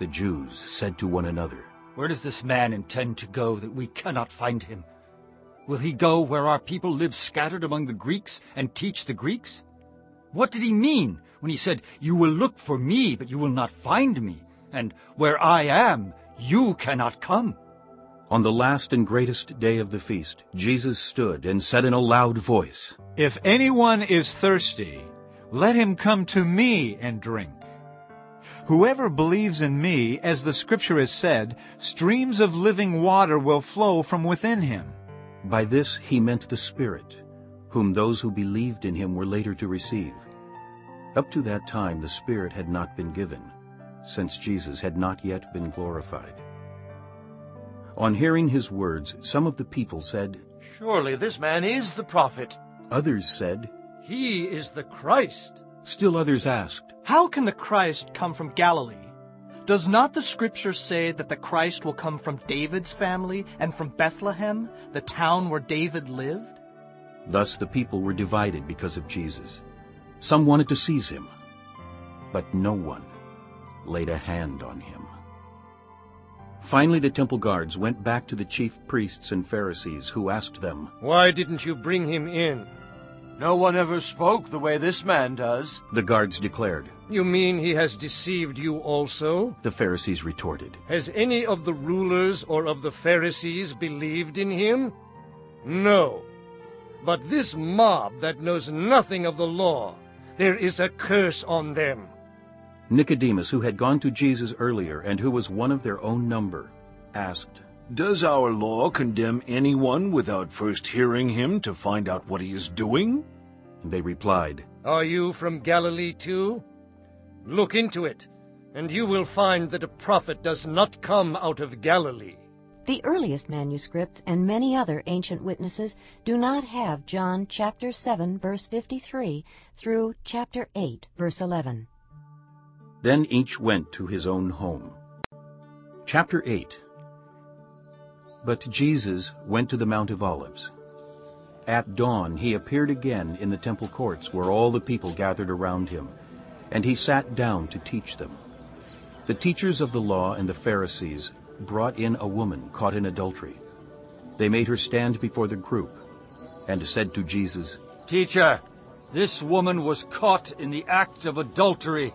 The Jews said to one another, Where does this man intend to go that we cannot find him? Will he go where our people live scattered among the Greeks and teach the Greeks? What did he mean when he said, You will look for me, but you will not find me, and where I am, you cannot come? On the last and greatest day of the feast, Jesus stood and said in a loud voice, If anyone is thirsty, let him come to me and drink. Whoever believes in me, as the scripture has said, streams of living water will flow from within him. By this he meant the Spirit, whom those who believed in him were later to receive. Up to that time the Spirit had not been given, since Jesus had not yet been glorified. On hearing his words, some of the people said, Surely this man is the prophet. Others said, He is the Christ. Still others asked, How can the Christ come from Galilee? Does not the scripture say that the Christ will come from David's family and from Bethlehem, the town where David lived? Thus the people were divided because of Jesus. Some wanted to seize him, but no one laid a hand on him. Finally the temple guards went back to the chief priests and Pharisees, who asked them, Why didn't you bring him in? No one ever spoke the way this man does. The guards declared. You mean he has deceived you also? The Pharisees retorted. Has any of the rulers or of the Pharisees believed in him? No. But this mob that knows nothing of the law, there is a curse on them. Nicodemus, who had gone to Jesus earlier and who was one of their own number, asked, Does our law condemn anyone without first hearing him to find out what he is doing? They replied, Are you from Galilee too? Look into it, and you will find that a prophet does not come out of Galilee. The earliest manuscripts and many other ancient witnesses do not have John chapter 7 verse 53 through chapter 8 verse 11. Then each went to his own home. Chapter 8 But Jesus went to the Mount of Olives. At dawn he appeared again in the temple courts where all the people gathered around him, and he sat down to teach them. The teachers of the law and the Pharisees brought in a woman caught in adultery. They made her stand before the group and said to Jesus, Teacher, this woman was caught in the act of adultery.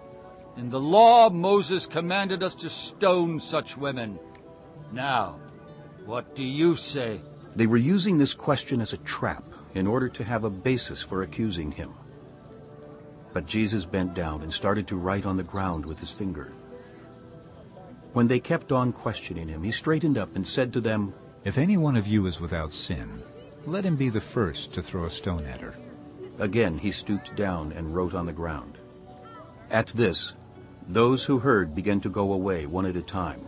In the law, Moses commanded us to stone such women. Now, what do you say? They were using this question as a trap in order to have a basis for accusing him. But Jesus bent down and started to write on the ground with his finger. When they kept on questioning him, he straightened up and said to them, If any one of you is without sin, let him be the first to throw a stone at her. Again he stooped down and wrote on the ground. At this, those who heard began to go away one at a time,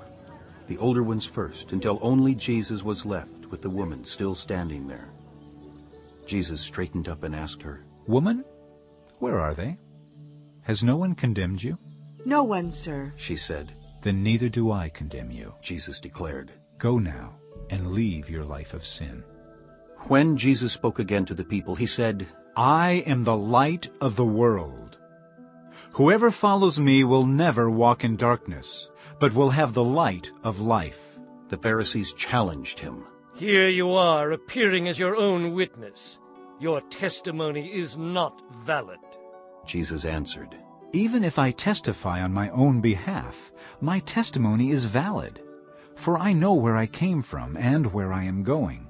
the older ones first, until only Jesus was left with the woman still standing there. Jesus straightened up and asked her, Woman, where are they? Has no one condemned you? No one, sir, she said. Then neither do I condemn you, Jesus declared. Go now and leave your life of sin. When Jesus spoke again to the people, he said, I am the light of the world. Whoever follows me will never walk in darkness, but will have the light of life. The Pharisees challenged him. Here you are, appearing as your own witness. Your testimony is not valid. Jesus answered, Even if I testify on my own behalf, my testimony is valid, for I know where I came from and where I am going.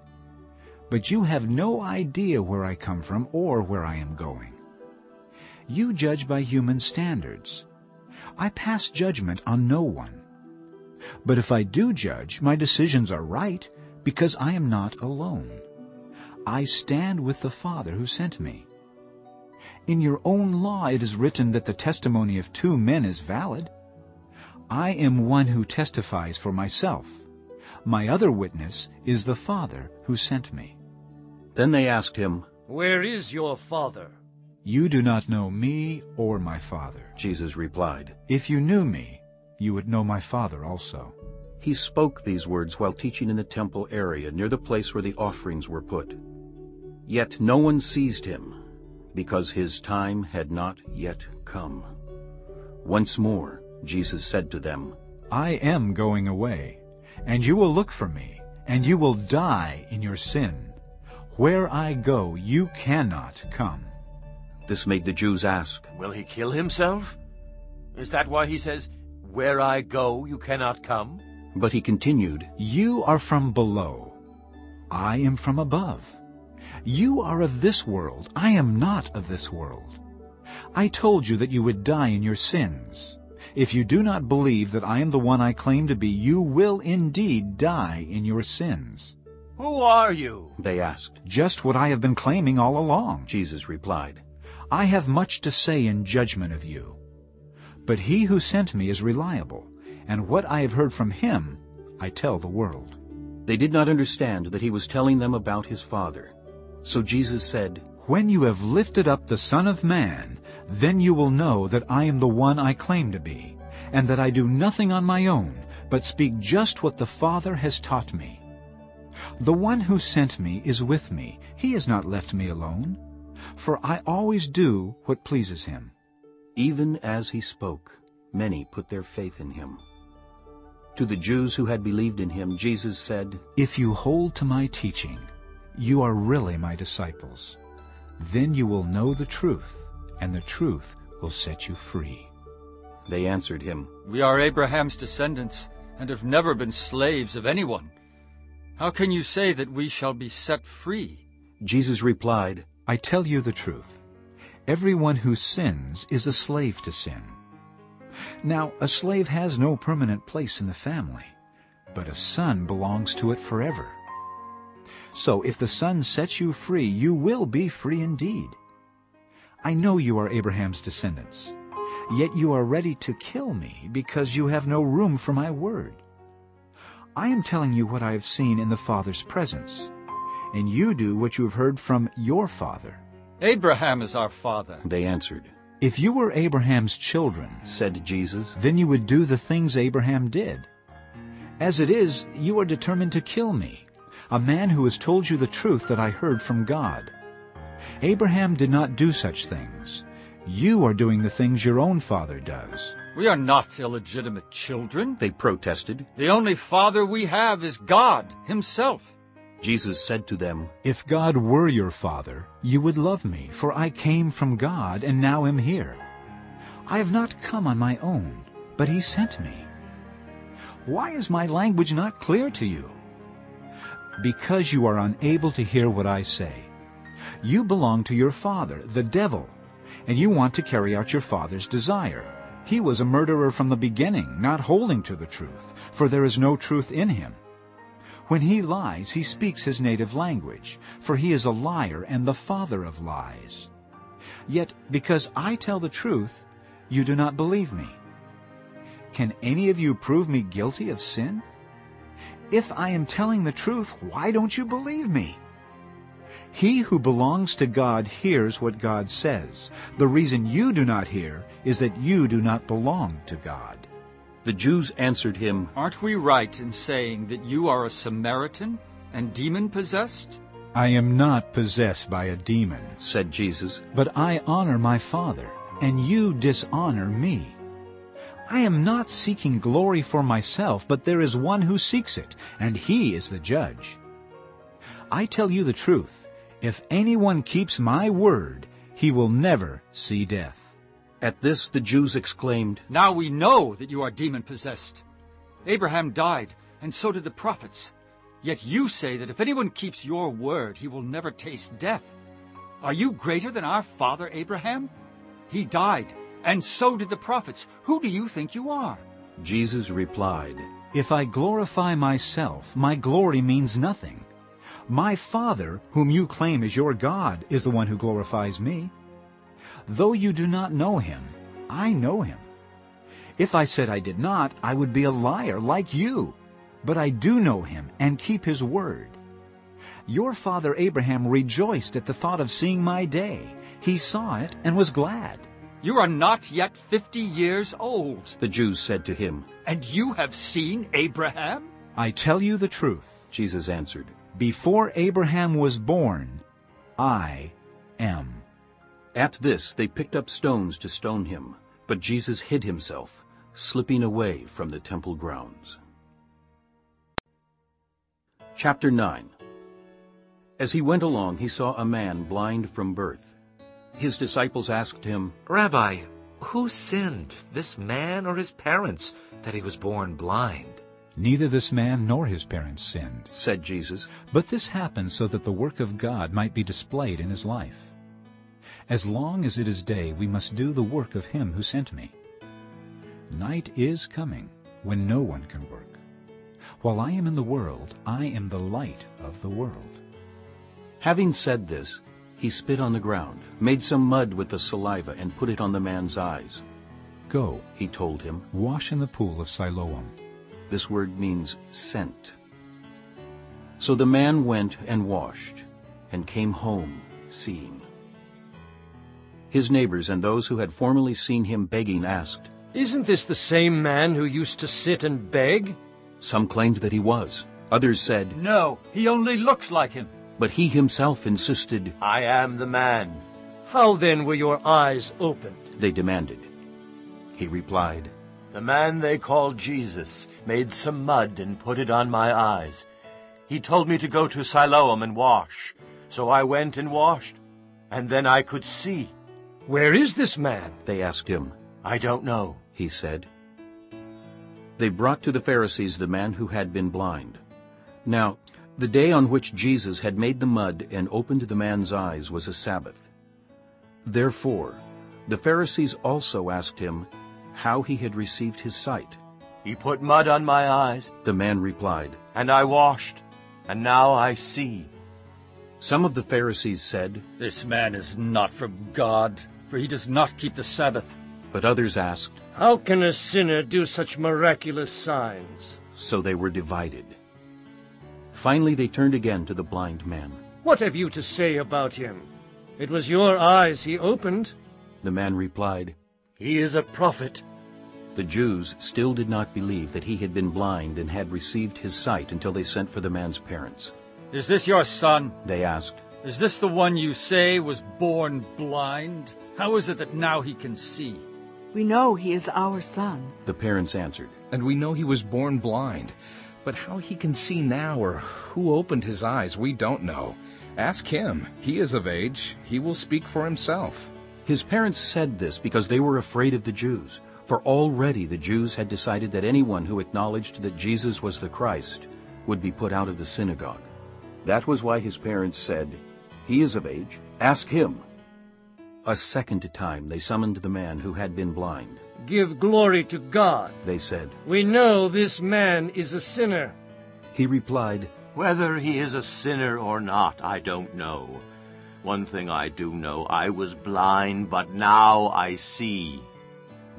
But you have no idea where I come from or where I am going. You judge by human standards. I pass judgment on no one. But if I do judge, my decisions are right, because I am not alone. I stand with the Father who sent me. In your own law it is written that the testimony of two men is valid. I am one who testifies for myself. My other witness is the Father who sent me. Then they asked him, Where is your Father? You do not know me or my Father. Jesus replied, If you knew me, you would know my Father also. He spoke these words while teaching in the temple area near the place where the offerings were put. Yet no one seized him, because his time had not yet come. Once more Jesus said to them, I am going away, and you will look for me, and you will die in your sin. Where I go, you cannot come. This made the Jews ask, Will he kill himself? Is that why he says, Where I go, you cannot come? But he continued, You are from below. I am from above. You are of this world. I am not of this world. I told you that you would die in your sins. If you do not believe that I am the one I claim to be, you will indeed die in your sins. Who are you? They asked. Just what I have been claiming all along. Jesus replied, I have much to say in judgment of you. But he who sent me is reliable, and what I have heard from him I tell the world. They did not understand that he was telling them about his Father. So Jesus said, When you have lifted up the Son of Man, then you will know that I am the one I claim to be, and that I do nothing on my own, but speak just what the Father has taught me. The one who sent me is with me. He has not left me alone, for I always do what pleases him. Even as he spoke, many put their faith in him. To the Jews who had believed in him, Jesus said, If you hold to my teaching, you are really my disciples. Then you will know the truth, and the truth will set you free. They answered him, We are Abraham's descendants, and have never been slaves of anyone. How can you say that we shall be set free? Jesus replied, I tell you the truth. Everyone who sins is a slave to sin. Now, a slave has no permanent place in the family, but a son belongs to it forever. So if the Son sets you free, you will be free indeed. I know you are Abraham's descendants, yet you are ready to kill me because you have no room for my word. I am telling you what I have seen in the Father's presence, and you do what you have heard from your father. Abraham is our father. They answered. If you were Abraham's children, said Jesus, then you would do the things Abraham did. As it is, you are determined to kill me, a man who has told you the truth that I heard from God. Abraham did not do such things. You are doing the things your own father does. We are not illegitimate children. They protested. The only father we have is God himself. Jesus said to them, If God were your father, you would love me, for I came from God and now am here. I have not come on my own, but he sent me. Why is my language not clear to you? Because you are unable to hear what I say. You belong to your father, the devil, and you want to carry out your father's desire. He was a murderer from the beginning, not holding to the truth, for there is no truth in him. When he lies, he speaks his native language, for he is a liar and the father of lies. Yet because I tell the truth, you do not believe me. Can any of you prove me guilty of sin? If I am telling the truth, why don't you believe me? He who belongs to God hears what God says. The reason you do not hear is that you do not belong to God. The Jews answered him, Aren't we right in saying that you are a Samaritan and demon-possessed? I am not possessed by a demon, said Jesus, but I honor my Father, and you dishonor me. I am not seeking glory for myself, but there is one who seeks it, and he is the judge. I tell you the truth, if anyone keeps my word, he will never see death. At this the Jews exclaimed, Now we know that you are demon-possessed. Abraham died, and so did the prophets. Yet you say that if anyone keeps your word, he will never taste death. Are you greater than our father Abraham? He died, and so did the prophets. Who do you think you are? Jesus replied, If I glorify myself, my glory means nothing. My Father, whom you claim is your God, is the one who glorifies me. Though you do not know him, I know him. If I said I did not, I would be a liar like you. But I do know him and keep his word. Your father Abraham rejoiced at the thought of seeing my day. He saw it and was glad. You are not yet fifty years old, the Jews said to him. And you have seen Abraham? I tell you the truth, Jesus answered. Before Abraham was born, I am. At this they picked up stones to stone him, but Jesus hid himself, slipping away from the temple grounds. Chapter 9 As he went along, he saw a man blind from birth. His disciples asked him, Rabbi, who sinned, this man or his parents, that he was born blind? Neither this man nor his parents sinned, said Jesus. But this happened so that the work of God might be displayed in his life. As long as it is day, we must do the work of him who sent me. Night is coming when no one can work. While I am in the world, I am the light of the world. Having said this, he spit on the ground, made some mud with the saliva, and put it on the man's eyes. Go, he told him, wash in the pool of Siloam. This word means sent. So the man went and washed, and came home seeing. His neighbors and those who had formerly seen him begging asked, Isn't this the same man who used to sit and beg? Some claimed that he was. Others said, No, he only looks like him. But he himself insisted, I am the man. How then were your eyes opened? They demanded. He replied, The man they call Jesus made some mud and put it on my eyes. He told me to go to Siloam and wash. So I went and washed, and then I could see. Where is this man? They asked him. I don't know, he said. They brought to the Pharisees the man who had been blind. Now, the day on which Jesus had made the mud and opened the man's eyes was a Sabbath. Therefore, the Pharisees also asked him how he had received his sight. He put mud on my eyes, The man replied. and I washed, and now I see. Some of the Pharisees said, This man is not from God, for he does not keep the Sabbath. but others asked, How can a sinner do such miraculous signs? so they were divided. Finally they turned again to the blind man. What have you to say about him? It was your eyes he opened. The man replied, He is a prophet. The Jews still did not believe that he had been blind and had received his sight until they sent for the man's parents. Is this your son? They asked, Is this the one you say was born blind? How is it that now he can see? We know he is our son. The parents answered, And we know he was born blind. But how he can see now or who opened his eyes, we don't know. Ask him. He is of age. He will speak for himself. His parents said this because they were afraid of the Jews, for already the Jews had decided that anyone who acknowledged that Jesus was the Christ would be put out of the synagogue. That was why his parents said, He is of age, ask him. A second time they summoned the man who had been blind. Give glory to God. They said, We know this man is a sinner. He replied, Whether he is a sinner or not, I don't know. One thing I do know, I was blind, but now I see.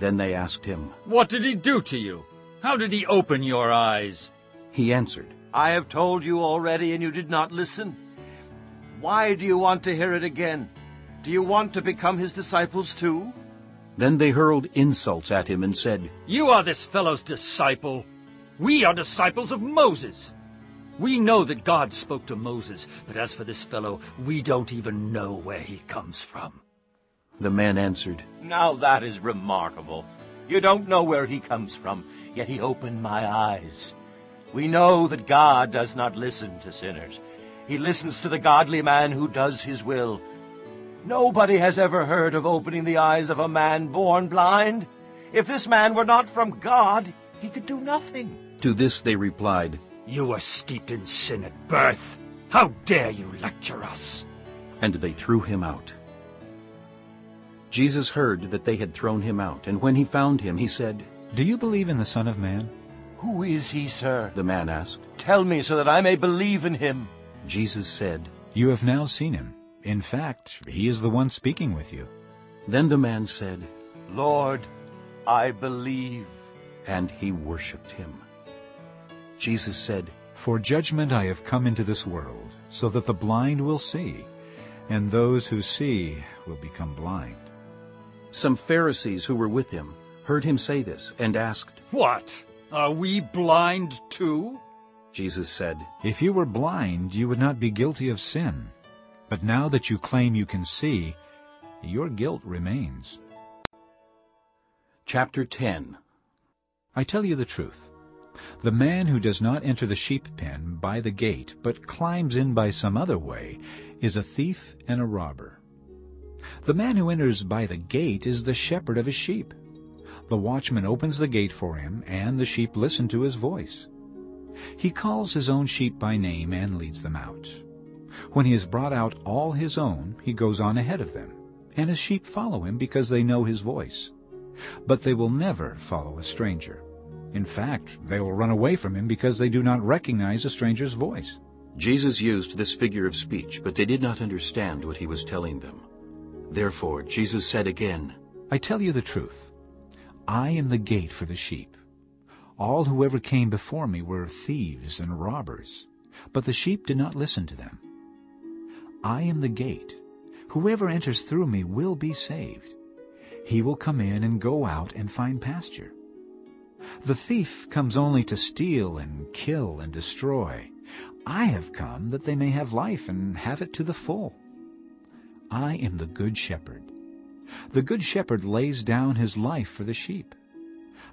Then they asked him. What did he do to you? How did he open your eyes? He answered, I have told you already, and you did not listen. Why do you want to hear it again? Do you want to become his disciples too? Then they hurled insults at him and said, You are this fellow's disciple. We are disciples of Moses. We know that God spoke to Moses, but as for this fellow, we don't even know where he comes from. The man answered, Now that is remarkable. You don't know where he comes from, yet he opened my eyes. We know that God does not listen to sinners. He listens to the godly man who does his will. Nobody has ever heard of opening the eyes of a man born blind. If this man were not from God, he could do nothing. To this they replied, You were steeped in sin at birth. How dare you lecture us? And they threw him out. Jesus heard that they had thrown him out, and when he found him, he said, Do you believe in the Son of Man? Who is he, sir? The man asked. Tell me so that I may believe in him. Jesus said, You have now seen him. In fact, he is the one speaking with you. Then the man said, Lord, I believe. And he worshipped him. Jesus said, For judgment I have come into this world, so that the blind will see, and those who see will become blind. Some Pharisees who were with him heard him say this and asked, What? Are we blind too? Jesus said, If you were blind, you would not be guilty of sin. But now that you claim you can see, your guilt remains. Chapter 10 I tell you the truth. The man who does not enter the sheep pen by the gate, but climbs in by some other way, is a thief and a robber. The man who enters by the gate is the shepherd of his sheep. The watchman opens the gate for him, and the sheep listen to his voice. He calls his own sheep by name and leads them out. When he has brought out all his own, he goes on ahead of them, and his sheep follow him because they know his voice. But they will never follow a stranger. In fact, they will run away from him because they do not recognize a stranger's voice. Jesus used this figure of speech, but they did not understand what he was telling them. Therefore Jesus said again, I tell you the truth. I am the gate for the sheep. All who ever came before me were thieves and robbers, but the sheep did not listen to them. I am the gate. Whoever enters through me will be saved. He will come in and go out and find pasture. The thief comes only to steal and kill and destroy. I have come that they may have life and have it to the full. I am the good shepherd. The good shepherd lays down his life for the sheep.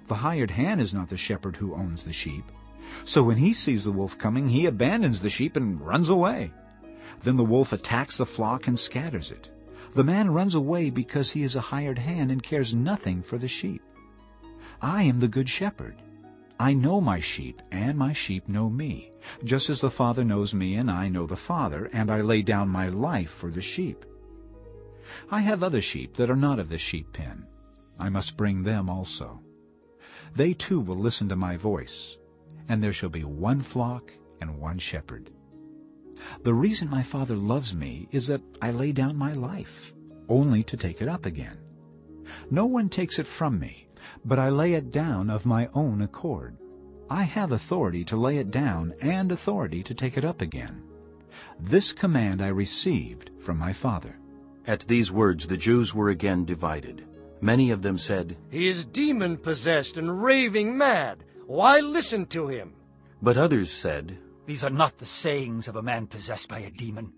The hired hand is not the shepherd who owns the sheep. So when he sees the wolf coming, he abandons the sheep and runs away. Then the wolf attacks the flock and scatters it. The man runs away because he is a hired hand and cares nothing for the sheep. I am the good shepherd. I know my sheep, and my sheep know me, just as the Father knows me, and I know the Father, and I lay down my life for the sheep. I have other sheep that are not of the sheep pen. I must bring them also. They too will listen to my voice, and there shall be one flock and one shepherd. The reason my Father loves me is that I lay down my life, only to take it up again. No one takes it from me, but I lay it down of my own accord. I have authority to lay it down and authority to take it up again. This command I received from my Father. At these words the Jews were again divided. Many of them said, He is demon-possessed and raving mad. Why listen to him? But others said, These are not the sayings of a man possessed by a demon.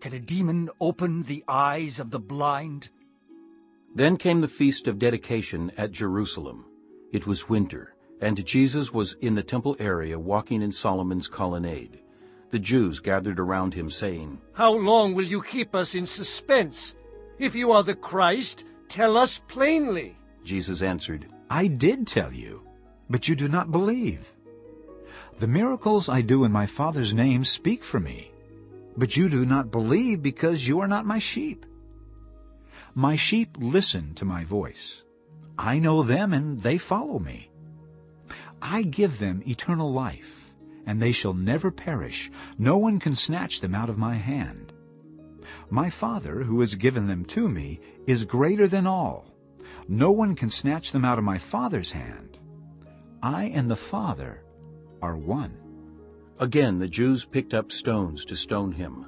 Can a demon open the eyes of the blind? Then came the feast of dedication at Jerusalem. It was winter, and Jesus was in the temple area walking in Solomon's colonnade. The Jews gathered around him, saying, How long will you keep us in suspense? If you are the Christ, tell us plainly. Jesus answered, I did tell you, but you do not believe. The miracles I do in my Father's name speak for me, but you do not believe because you are not my sheep. My sheep listen to my voice. I know them and they follow me. I give them eternal life, and they shall never perish. No one can snatch them out of my hand. My Father, who has given them to me, is greater than all. No one can snatch them out of my Father's hand. I and the Father are one. Again the Jews picked up stones to stone him.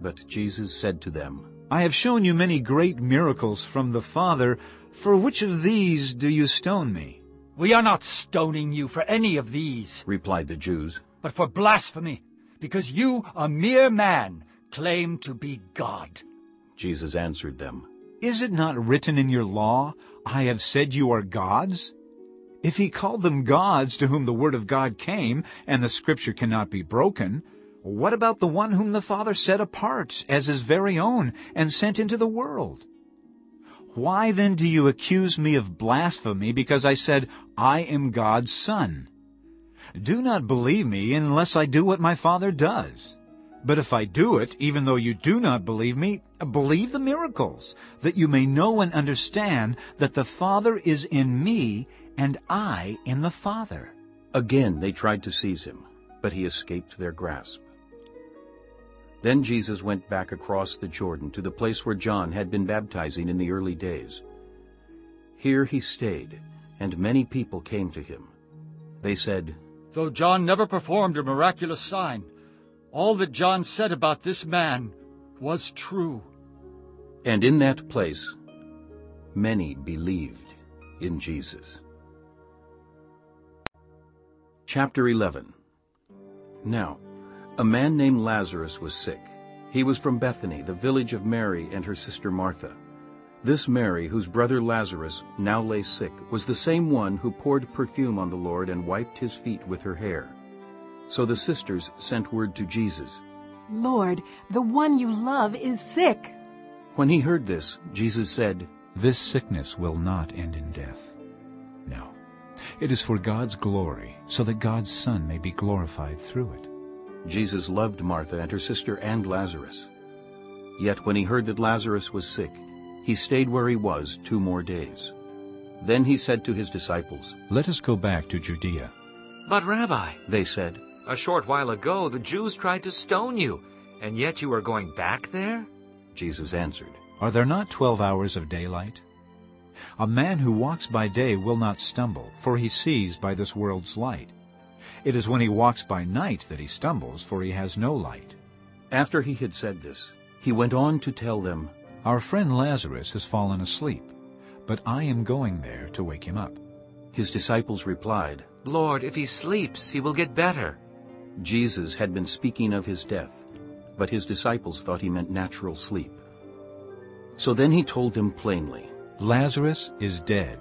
But Jesus said to them, I have shown you many great miracles from the Father. For which of these do you stone me? We are not stoning you for any of these, replied the Jews, but for blasphemy, because you, a mere man, claim to be God. Jesus answered them, Is it not written in your law, I have said you are gods? If he called them gods to whom the word of God came, and the scripture cannot be broken, what about the one whom the Father set apart as his very own and sent into the world? Why then do you accuse me of blasphemy because I said, I am God's son? Do not believe me unless I do what my Father does. But if I do it, even though you do not believe me, believe the miracles, that you may know and understand that the Father is in me and I in the Father. Again they tried to seize him, but he escaped their grasp. Then Jesus went back across the Jordan to the place where John had been baptizing in the early days. Here he stayed, and many people came to him. They said, Though John never performed a miraculous sign, all that John said about this man was true. And in that place many believed in Jesus. Chapter 11 Now, a man named Lazarus was sick. He was from Bethany, the village of Mary and her sister Martha. This Mary, whose brother Lazarus now lay sick, was the same one who poured perfume on the Lord and wiped his feet with her hair. So the sisters sent word to Jesus, Lord, the one you love is sick. When he heard this, Jesus said, This sickness will not end in death. No, it is for God's glory, so that God's Son may be glorified through it. Jesus loved Martha and her sister and Lazarus. Yet when he heard that Lazarus was sick, he stayed where he was two more days. Then he said to his disciples, Let us go back to Judea. But, Rabbi, they said, a short while ago the Jews tried to stone you, and yet you are going back there? Jesus answered, Are there not twelve hours of daylight? A man who walks by day will not stumble, for he sees by this world's light. It is when he walks by night that he stumbles, for he has no light. After he had said this, he went on to tell them, Our friend Lazarus has fallen asleep, but I am going there to wake him up. His disciples replied, Lord, if he sleeps, he will get better. Jesus had been speaking of his death, but his disciples thought he meant natural sleep. So then he told them plainly, Lazarus is dead,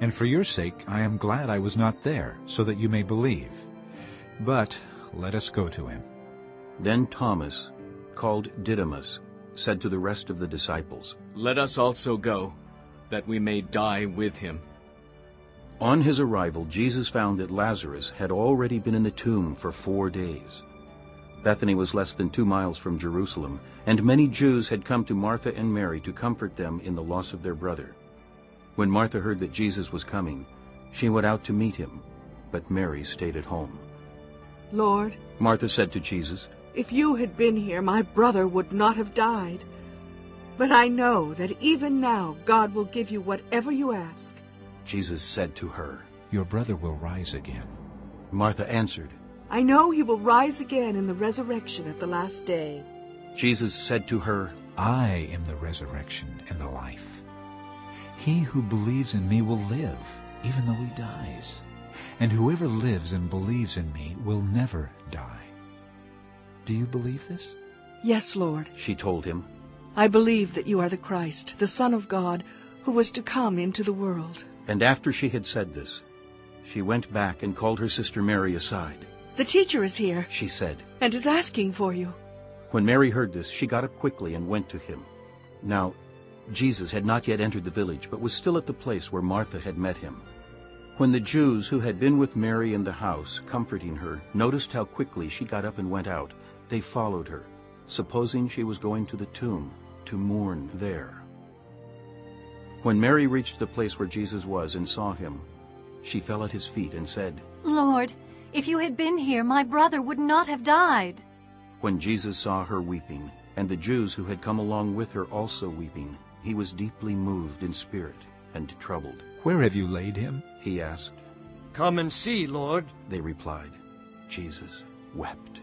and for your sake I am glad I was not there, so that you may believe. But let us go to him. Then Thomas, called Didymus, said to the rest of the disciples, Let us also go, that we may die with him. On his arrival, Jesus found that Lazarus had already been in the tomb for four days. Bethany was less than two miles from Jerusalem, and many Jews had come to Martha and Mary to comfort them in the loss of their brother. When Martha heard that Jesus was coming, She went out to meet him, but Mary stayed at home. Lord, Martha said to Jesus, if you had been here, my brother would not have died. But I know that even now God will give you whatever you ask. Jesus said to her, Your brother will rise again. Martha answered, I know he will rise again in the resurrection at the last day. Jesus said to her, I am the resurrection and the life. He who believes in me will live, even though he dies. And whoever lives and believes in me will never die. Do you believe this? Yes, Lord. She told him, I believe that you are the Christ, the Son of God, who was to come into the world. And after she had said this, she went back and called her sister Mary aside. The teacher is here, she said, and is asking for you. When Mary heard this, she got up quickly and went to him. Now, Jesus had not yet entered the village, but was still at the place where Martha had met him. When the Jews who had been with Mary in the house, comforting her, noticed how quickly she got up and went out, they followed her, supposing she was going to the tomb to mourn there. When Mary reached the place where Jesus was and saw him, she fell at his feet and said, Lord, if you had been here, my brother would not have died. When Jesus saw her weeping, and the Jews who had come along with her also weeping, he was deeply moved in spirit and troubled. Where have you laid him? He asked. Come and see, Lord. They replied. Jesus wept.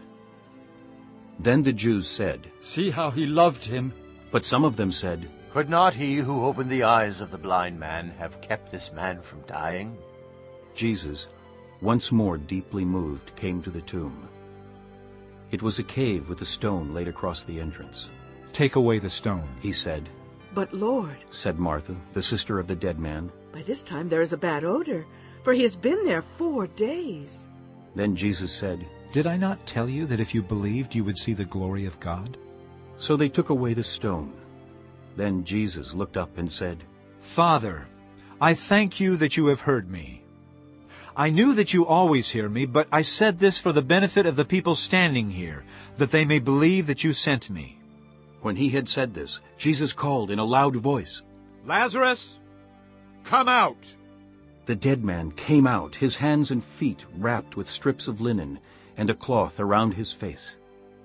Then the Jews said, See how he loved him. But some of them said, Could not he who opened the eyes of the blind man have kept this man from dying? Jesus, once more deeply moved, came to the tomb. It was a cave with a stone laid across the entrance. Take away the stone, he said. But Lord, said Martha, the sister of the dead man, by this time there is a bad odor, for he has been there four days. Then Jesus said, Did I not tell you that if you believed you would see the glory of God? So they took away the stone. Then Jesus looked up and said, Father, I thank you that you have heard me. I knew that you always hear me, but I said this for the benefit of the people standing here, that they may believe that you sent me. When he had said this, Jesus called in a loud voice, Lazarus, come out! The dead man came out, his hands and feet wrapped with strips of linen, and a cloth around his face.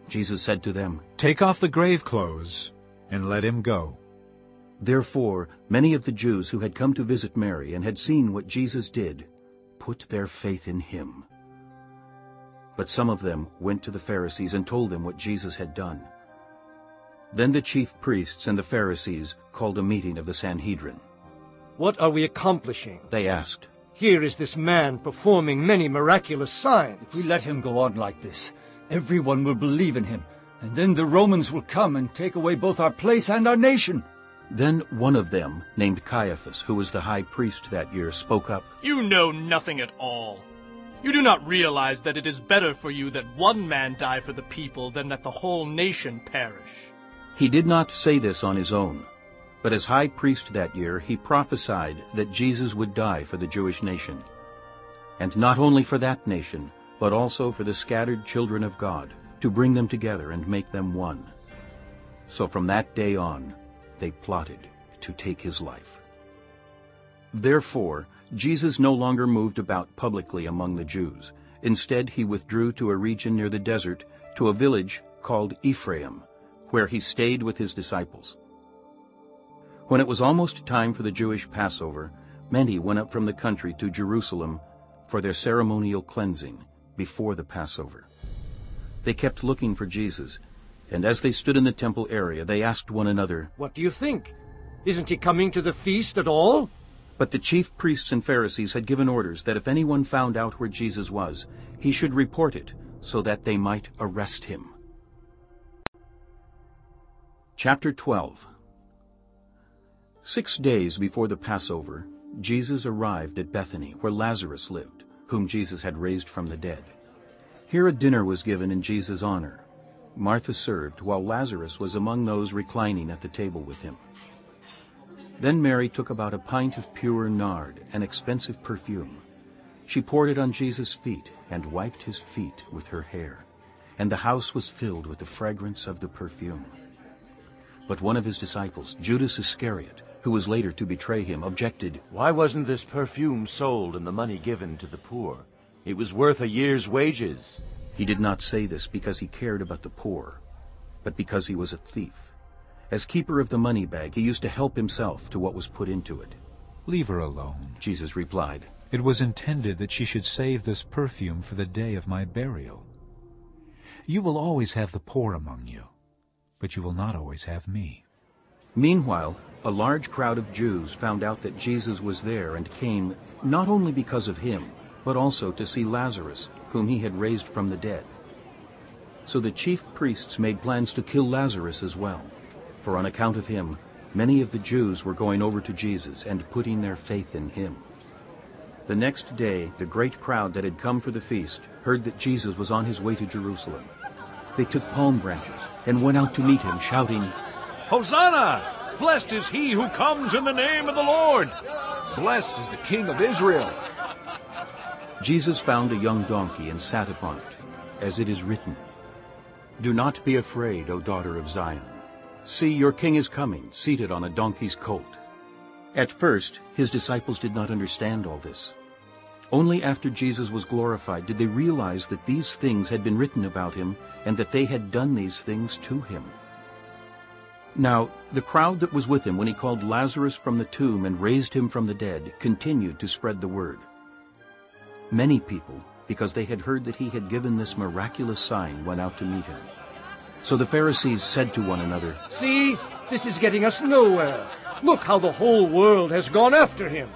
Jesus said to them, Take off the grave clothes, and let him go. Therefore many of the Jews who had come to visit Mary and had seen what Jesus did put their faith in him. But some of them went to the Pharisees and told them what Jesus had done. Then the chief priests and the Pharisees called a meeting of the Sanhedrin. What are we accomplishing? They asked. Here is this man performing many miraculous signs. If we let him go on like this, everyone will believe in him, and then the Romans will come and take away both our place and our nation. Then one of them, named Caiaphas, who was the high priest that year, spoke up. You know nothing at all. You do not realize that it is better for you that one man die for the people than that the whole nation perish. He did not say this on his own, but as high priest that year he prophesied that Jesus would die for the Jewish nation. And not only for that nation, but also for the scattered children of God, to bring them together and make them one. So from that day on, they plotted to take his life. Therefore, Jesus no longer moved about publicly among the Jews. Instead, he withdrew to a region near the desert, to a village called Ephraim, where he stayed with his disciples. When it was almost time for the Jewish Passover, many went up from the country to Jerusalem for their ceremonial cleansing before the Passover. They kept looking for Jesus, and as they stood in the temple area, they asked one another, What do you think? Isn't he coming to the feast at all? But the chief priests and Pharisees had given orders that if anyone found out where Jesus was, he should report it so that they might arrest him. Chapter 12 Six days before the Passover, Jesus arrived at Bethany, where Lazarus lived, whom Jesus had raised from the dead. Here a dinner was given in Jesus' honor. Martha served, while Lazarus was among those reclining at the table with him. Then Mary took about a pint of pure nard, an expensive perfume. She poured it on Jesus' feet and wiped his feet with her hair, and the house was filled with the fragrance of the perfume. But one of his disciples, Judas Iscariot, who was later to betray him, objected, Why wasn't this perfume sold and the money given to the poor? It was worth a year's wages. He did not say this because he cared about the poor, but because he was a thief. As keeper of the money bag, he used to help himself to what was put into it. Leave her alone. Jesus replied, It was intended that she should save this perfume for the day of my burial. You will always have the poor among you, but you will not always have me. Meanwhile, a large crowd of Jews found out that Jesus was there and came not only because of him, but also to see Lazarus, whom he had raised from the dead. So the chief priests made plans to kill Lazarus as well, for on account of him, many of the Jews were going over to Jesus and putting their faith in him. The next day, the great crowd that had come for the feast heard that Jesus was on his way to Jerusalem. They took palm branches and went out to meet him, shouting, Hosanna! Blessed is he who comes in the name of the Lord! Blessed is the King of Israel! Jesus found a young donkey and sat upon it, as it is written, Do not be afraid, O daughter of Zion. See, your king is coming, seated on a donkey's colt. At first, his disciples did not understand all this. Only after Jesus was glorified did they realize that these things had been written about him and that they had done these things to him. Now, the crowd that was with him when he called Lazarus from the tomb and raised him from the dead continued to spread the word. Many people, because they had heard that he had given this miraculous sign, went out to meet him. So the Pharisees said to one another, See, this is getting us nowhere. Look how the whole world has gone after him.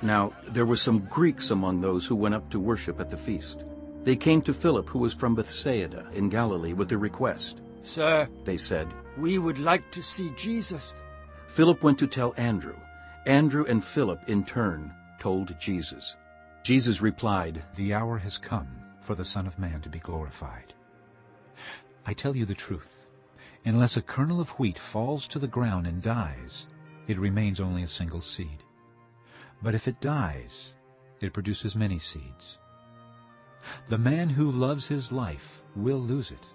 Now there were some Greeks among those who went up to worship at the feast. They came to Philip, who was from Bethsaida in Galilee, with a request. Sir, They said, we would like to see Jesus. Philip went to tell Andrew. Andrew and Philip, in turn, told Jesus. Jesus replied, The hour has come for the Son of Man to be glorified. I tell you the truth. Unless a kernel of wheat falls to the ground and dies, it remains only a single seed. But if it dies, it produces many seeds. The man who loves his life will lose it,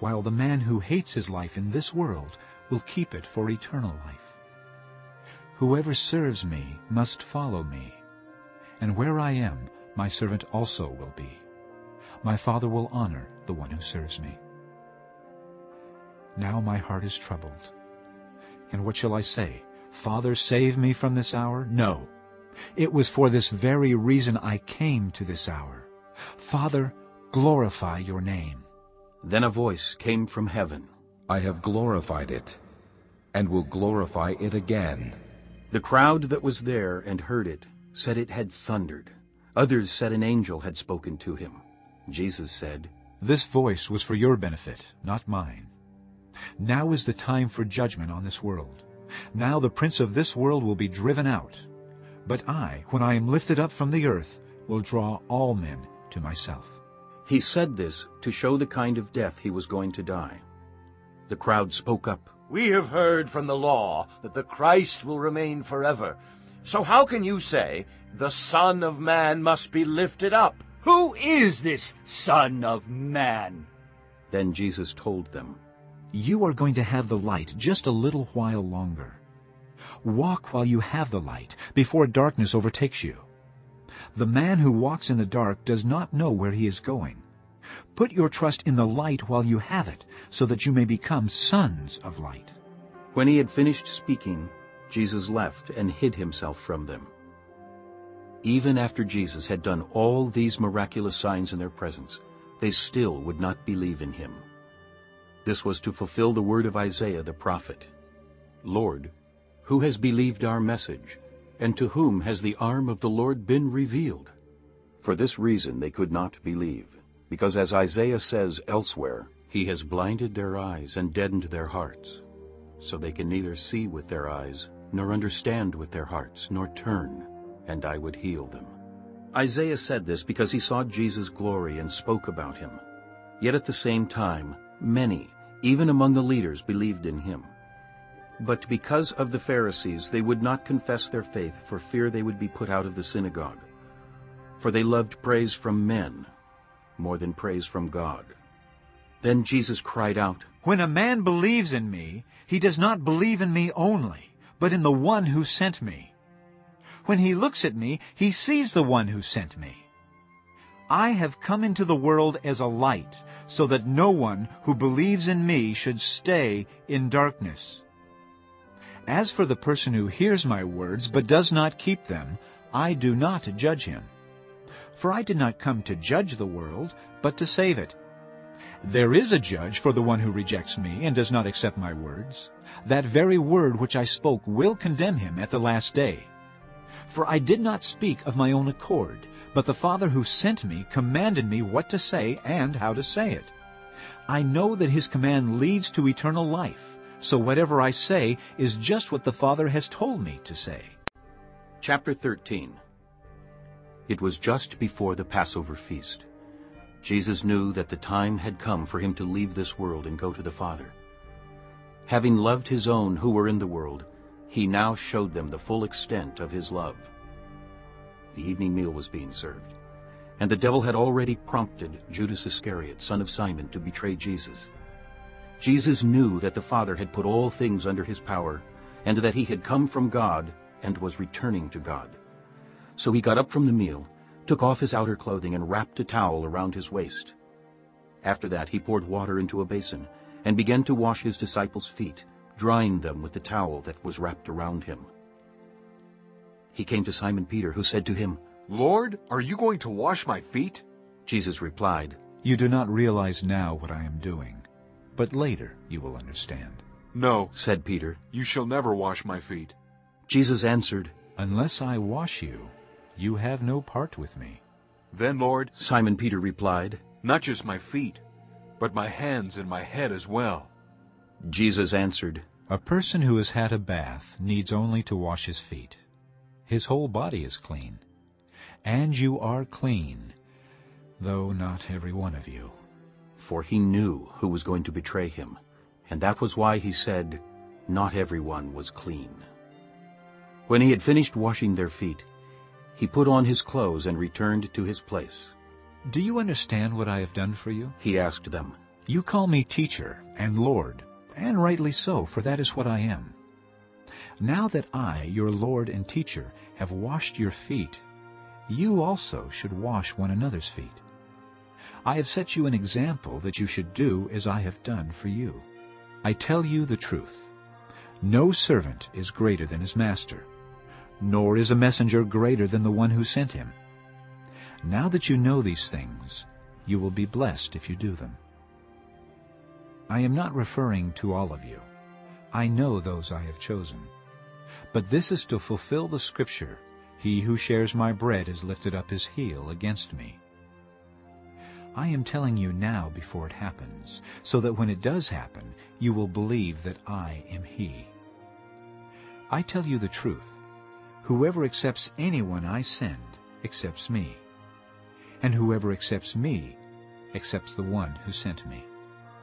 while the man who hates his life in this world will keep it for eternal life. Whoever serves me must follow me, and where I am, my servant also will be. My Father will honor the one who serves me. Now my heart is troubled. And what shall I say? Father, save me from this hour? No. It was for this very reason I came to this hour. Father, glorify your name. Then a voice came from heaven. I have glorified it, and will glorify it again. The crowd that was there and heard it said it had thundered. Others said an angel had spoken to him. Jesus said, This voice was for your benefit, not mine. Now is the time for judgment on this world. Now the prince of this world will be driven out. But I, when I am lifted up from the earth, will draw all men to myself. He said this to show the kind of death he was going to die. The crowd spoke up. We have heard from the law that the Christ will remain forever. So how can you say, the Son of Man must be lifted up? Who is this Son of Man? Then Jesus told them, You are going to have the light just a little while longer. Walk while you have the light, before darkness overtakes you. The man who walks in the dark does not know where he is going. Put your trust in the light while you have it, so that you may become sons of light. When he had finished speaking, Jesus left and hid himself from them. Even after Jesus had done all these miraculous signs in their presence, they still would not believe in him. This was to fulfill the word of Isaiah the prophet. Lord, who has believed our message, and to whom has the arm of the Lord been revealed? For this reason they could not believe, because as Isaiah says elsewhere, He has blinded their eyes and deadened their hearts, so they can neither see with their eyes, nor understand with their hearts, nor turn, and I would heal them. Isaiah said this because he saw Jesus' glory and spoke about him. Yet at the same time, many, even among the leaders, believed in him. But because of the Pharisees, they would not confess their faith for fear they would be put out of the synagogue. For they loved praise from men more than praise from God. Then Jesus cried out, When a man believes in me, he does not believe in me only, but in the one who sent me. When he looks at me, he sees the one who sent me. I have come into the world as a light, so that no one who believes in me should stay in darkness. As for the person who hears my words but does not keep them, I do not judge him. For I did not come to judge the world, but to save it. There is a judge for the one who rejects me and does not accept my words. That very word which I spoke will condemn him at the last day. For I did not speak of my own accord, but the Father who sent me commanded me what to say and how to say it. I know that his command leads to eternal life, so whatever I say is just what the Father has told me to say. Chapter 13 It was just before the Passover feast. Jesus knew that the time had come for him to leave this world and go to the Father. Having loved his own who were in the world, he now showed them the full extent of his love. The evening meal was being served, and the devil had already prompted Judas Iscariot, son of Simon, to betray Jesus. Jesus knew that the Father had put all things under his power, and that he had come from God and was returning to God. So he got up from the meal, took off his outer clothing, and wrapped a towel around his waist. After that he poured water into a basin, and began to wash his disciples' feet, drying them with the towel that was wrapped around him. He came to Simon Peter, who said to him, Lord, are you going to wash my feet? Jesus replied, You do not realize now what I am doing, but later you will understand. No, said Peter, you shall never wash my feet. Jesus answered, Unless I wash you, you have no part with me. Then, Lord, Simon Peter replied, Not just my feet, but my hands and my head as well. Jesus answered, A person who has had a bath needs only to wash his feet. His whole body is clean. And you are clean, though not every one of you. For he knew who was going to betray him, and that was why he said, Not everyone was clean. When he had finished washing their feet, he put on his clothes and returned to his place. Do you understand what I have done for you? He asked them. You call me teacher and Lord, and rightly so, for that is what I am. Now that I, your Lord and teacher, have washed your feet, you also should wash one another's feet. I have set you an example that you should do as I have done for you. I tell you the truth. No servant is greater than his master, nor is a messenger greater than the one who sent him. Now that you know these things, you will be blessed if you do them. I am not referring to all of you. I know those I have chosen. But this is to fulfill the scripture, He who shares my bread has lifted up his heel against me. I am telling you now before it happens, so that when it does happen, you will believe that I am He. I tell you the truth. Whoever accepts anyone I send accepts me. And whoever accepts me accepts the one who sent me.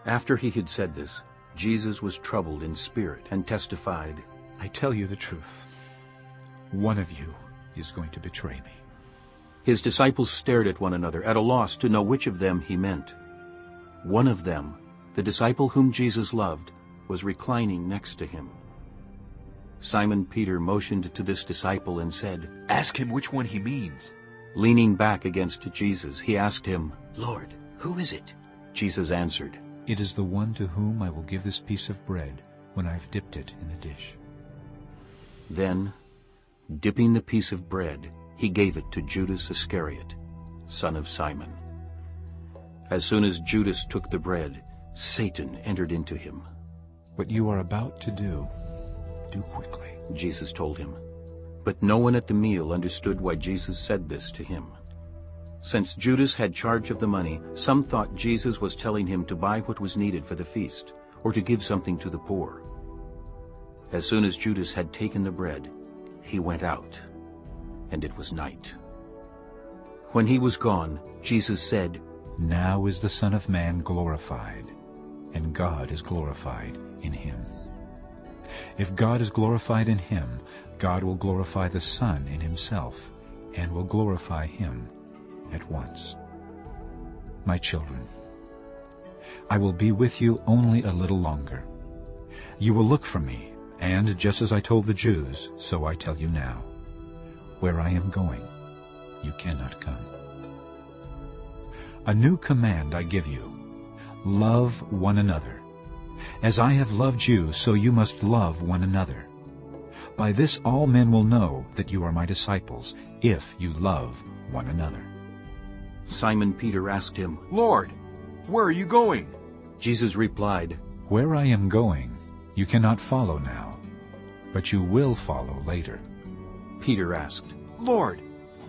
After he had said this, Jesus was troubled in spirit and testified, I tell you the truth. One of you is going to betray me. His disciples stared at one another, at a loss to know which of them he meant. One of them, the disciple whom Jesus loved, was reclining next to him. Simon Peter motioned to this disciple and said, Ask him which one he means. Leaning back against Jesus, he asked him, Lord, who is it? Jesus answered, It is the one to whom I will give this piece of bread when I've dipped it in the dish. Then, dipping the piece of bread, he gave it to Judas Iscariot, son of Simon. As soon as Judas took the bread, Satan entered into him. What you are about to do, do quickly, Jesus told him. But no one at the meal understood why Jesus said this to him. Since Judas had charge of the money, some thought Jesus was telling him to buy what was needed for the feast, or to give something to the poor. As soon as Judas had taken the bread, he went out, and it was night. When he was gone, Jesus said, Now is the Son of Man glorified, and God is glorified in him. If God is glorified in him, God will glorify the Son in himself, and will glorify him at once. My children, I will be with you only a little longer. You will look for me, And just as I told the Jews, so I tell you now. Where I am going, you cannot come. A new command I give you. Love one another. As I have loved you, so you must love one another. By this all men will know that you are my disciples, if you love one another. Simon Peter asked him, Lord, where are you going? Jesus replied, Where I am going, you cannot follow now, but you will follow later. Peter asked, Lord,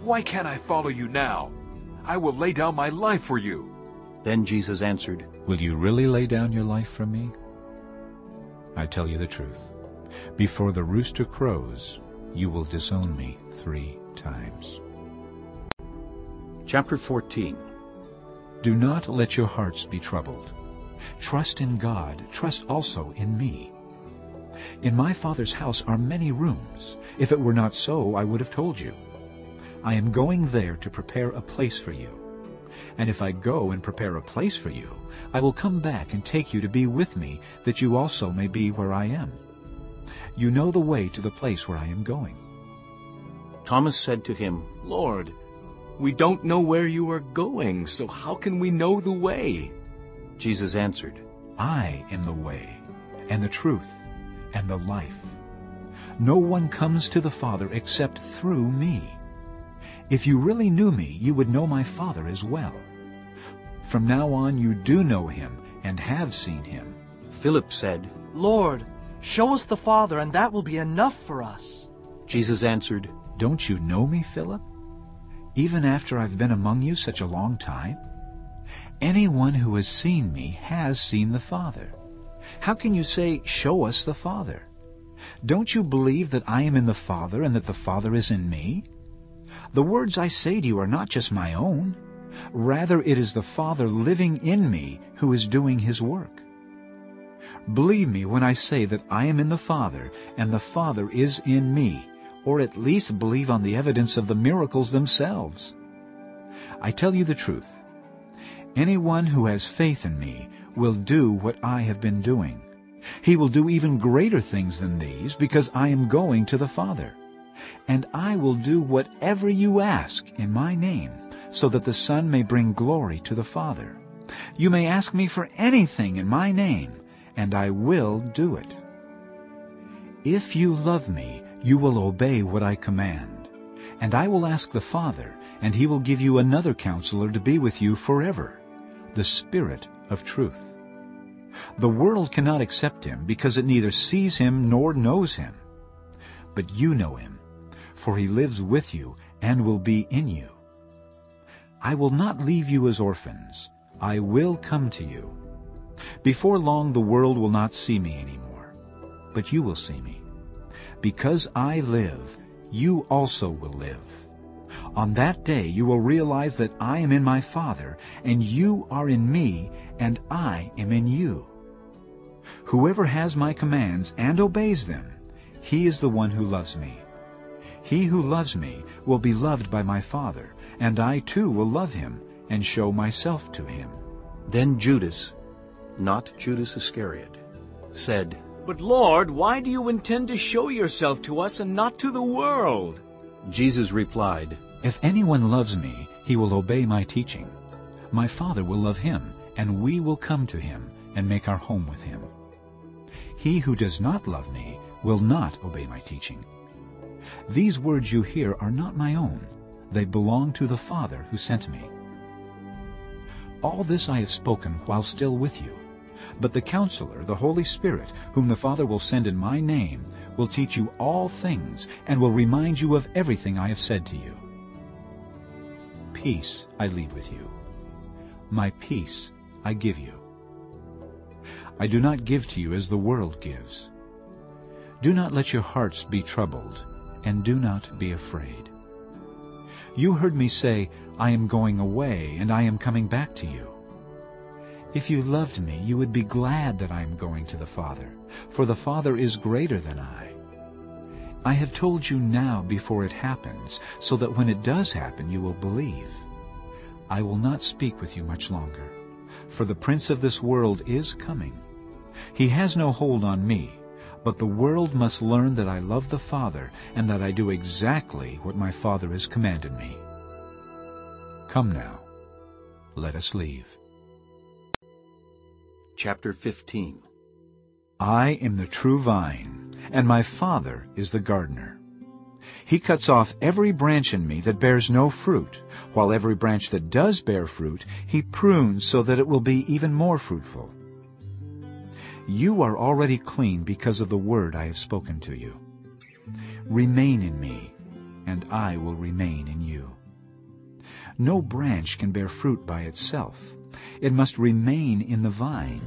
why can't I follow you now? I will lay down my life for you. Then Jesus answered, Will you really lay down your life for me? I tell you the truth. Before the rooster crows, you will disown me three times. Chapter 14 Do not let your hearts be troubled. Trust in God. Trust also in me. In my Father's house are many rooms. If it were not so, I would have told you. I am going there to prepare a place for you. And if I go and prepare a place for you, I will come back and take you to be with me, that you also may be where I am. You know the way to the place where I am going. Thomas said to him, Lord, we don't know where you are going, so how can we know the way? Jesus answered, I am the way, and the truth, and the life. No one comes to the Father except through me. If you really knew me, you would know my Father as well. From now on you do know him and have seen him. Philip said, Lord, show us the Father, and that will be enough for us. Jesus answered, Don't you know me, Philip? Even after I've been among you such a long time? Anyone who has seen me has seen the Father. How can you say, Show us the Father? Don't you believe that I am in the Father and that the Father is in me? The words I say to you are not just my own. Rather, it is the Father living in me who is doing his work. Believe me when I say that I am in the Father and the Father is in me, or at least believe on the evidence of the miracles themselves. I tell you the truth. Anyone who has faith in me will do what I have been doing. He will do even greater things than these because I am going to the Father. And I will do whatever you ask in my name, so that the Son may bring glory to the Father. You may ask me for anything in my name, and I will do it. If you love me, you will obey what I command. And I will ask the Father, and he will give you another counselor to be with you forever, the Spirit of truth. The world cannot accept him because it neither sees him nor knows him. But you know him, for he lives with you and will be in you. I will not leave you as orphans. I will come to you. Before long the world will not see me anymore, but you will see me. Because I live, you also will live. On that day you will realize that I am in my Father, and you are in me, and I am in you. Whoever has my commands and obeys them, he is the one who loves me. He who loves me will be loved by my Father, and I too will love him and show myself to him. Then Judas, not Judas Iscariot, said, But Lord, why do you intend to show yourself to us and not to the world? Jesus replied, If anyone loves me, he will obey my teaching. My Father will love him, and we will come to him and make our home with him. He who does not love me will not obey my teaching. These words you hear are not my own. They belong to the Father who sent me. All this I have spoken while still with you. But the Counselor, the Holy Spirit, whom the Father will send in my name, will teach you all things and will remind you of everything I have said to you. Peace I leave with you. My peace I give you. I do not give to you as the world gives. Do not let your hearts be troubled, and do not be afraid. You heard me say, I am going away, and I am coming back to you. If you loved me, you would be glad that I am going to the Father, for the Father is greater than I. I have told you now before it happens, so that when it does happen you will believe. I will not speak with you much longer, for the prince of this world is coming. He has no hold on me, But the world must learn that I love the Father and that I do exactly what my Father has commanded me. Come now, let us leave. Chapter 15 I am the true vine, and my Father is the gardener. He cuts off every branch in me that bears no fruit, while every branch that does bear fruit he prunes so that it will be even more fruitful. You are already clean because of the word I have spoken to you. Remain in me, and I will remain in you. No branch can bear fruit by itself. It must remain in the vine.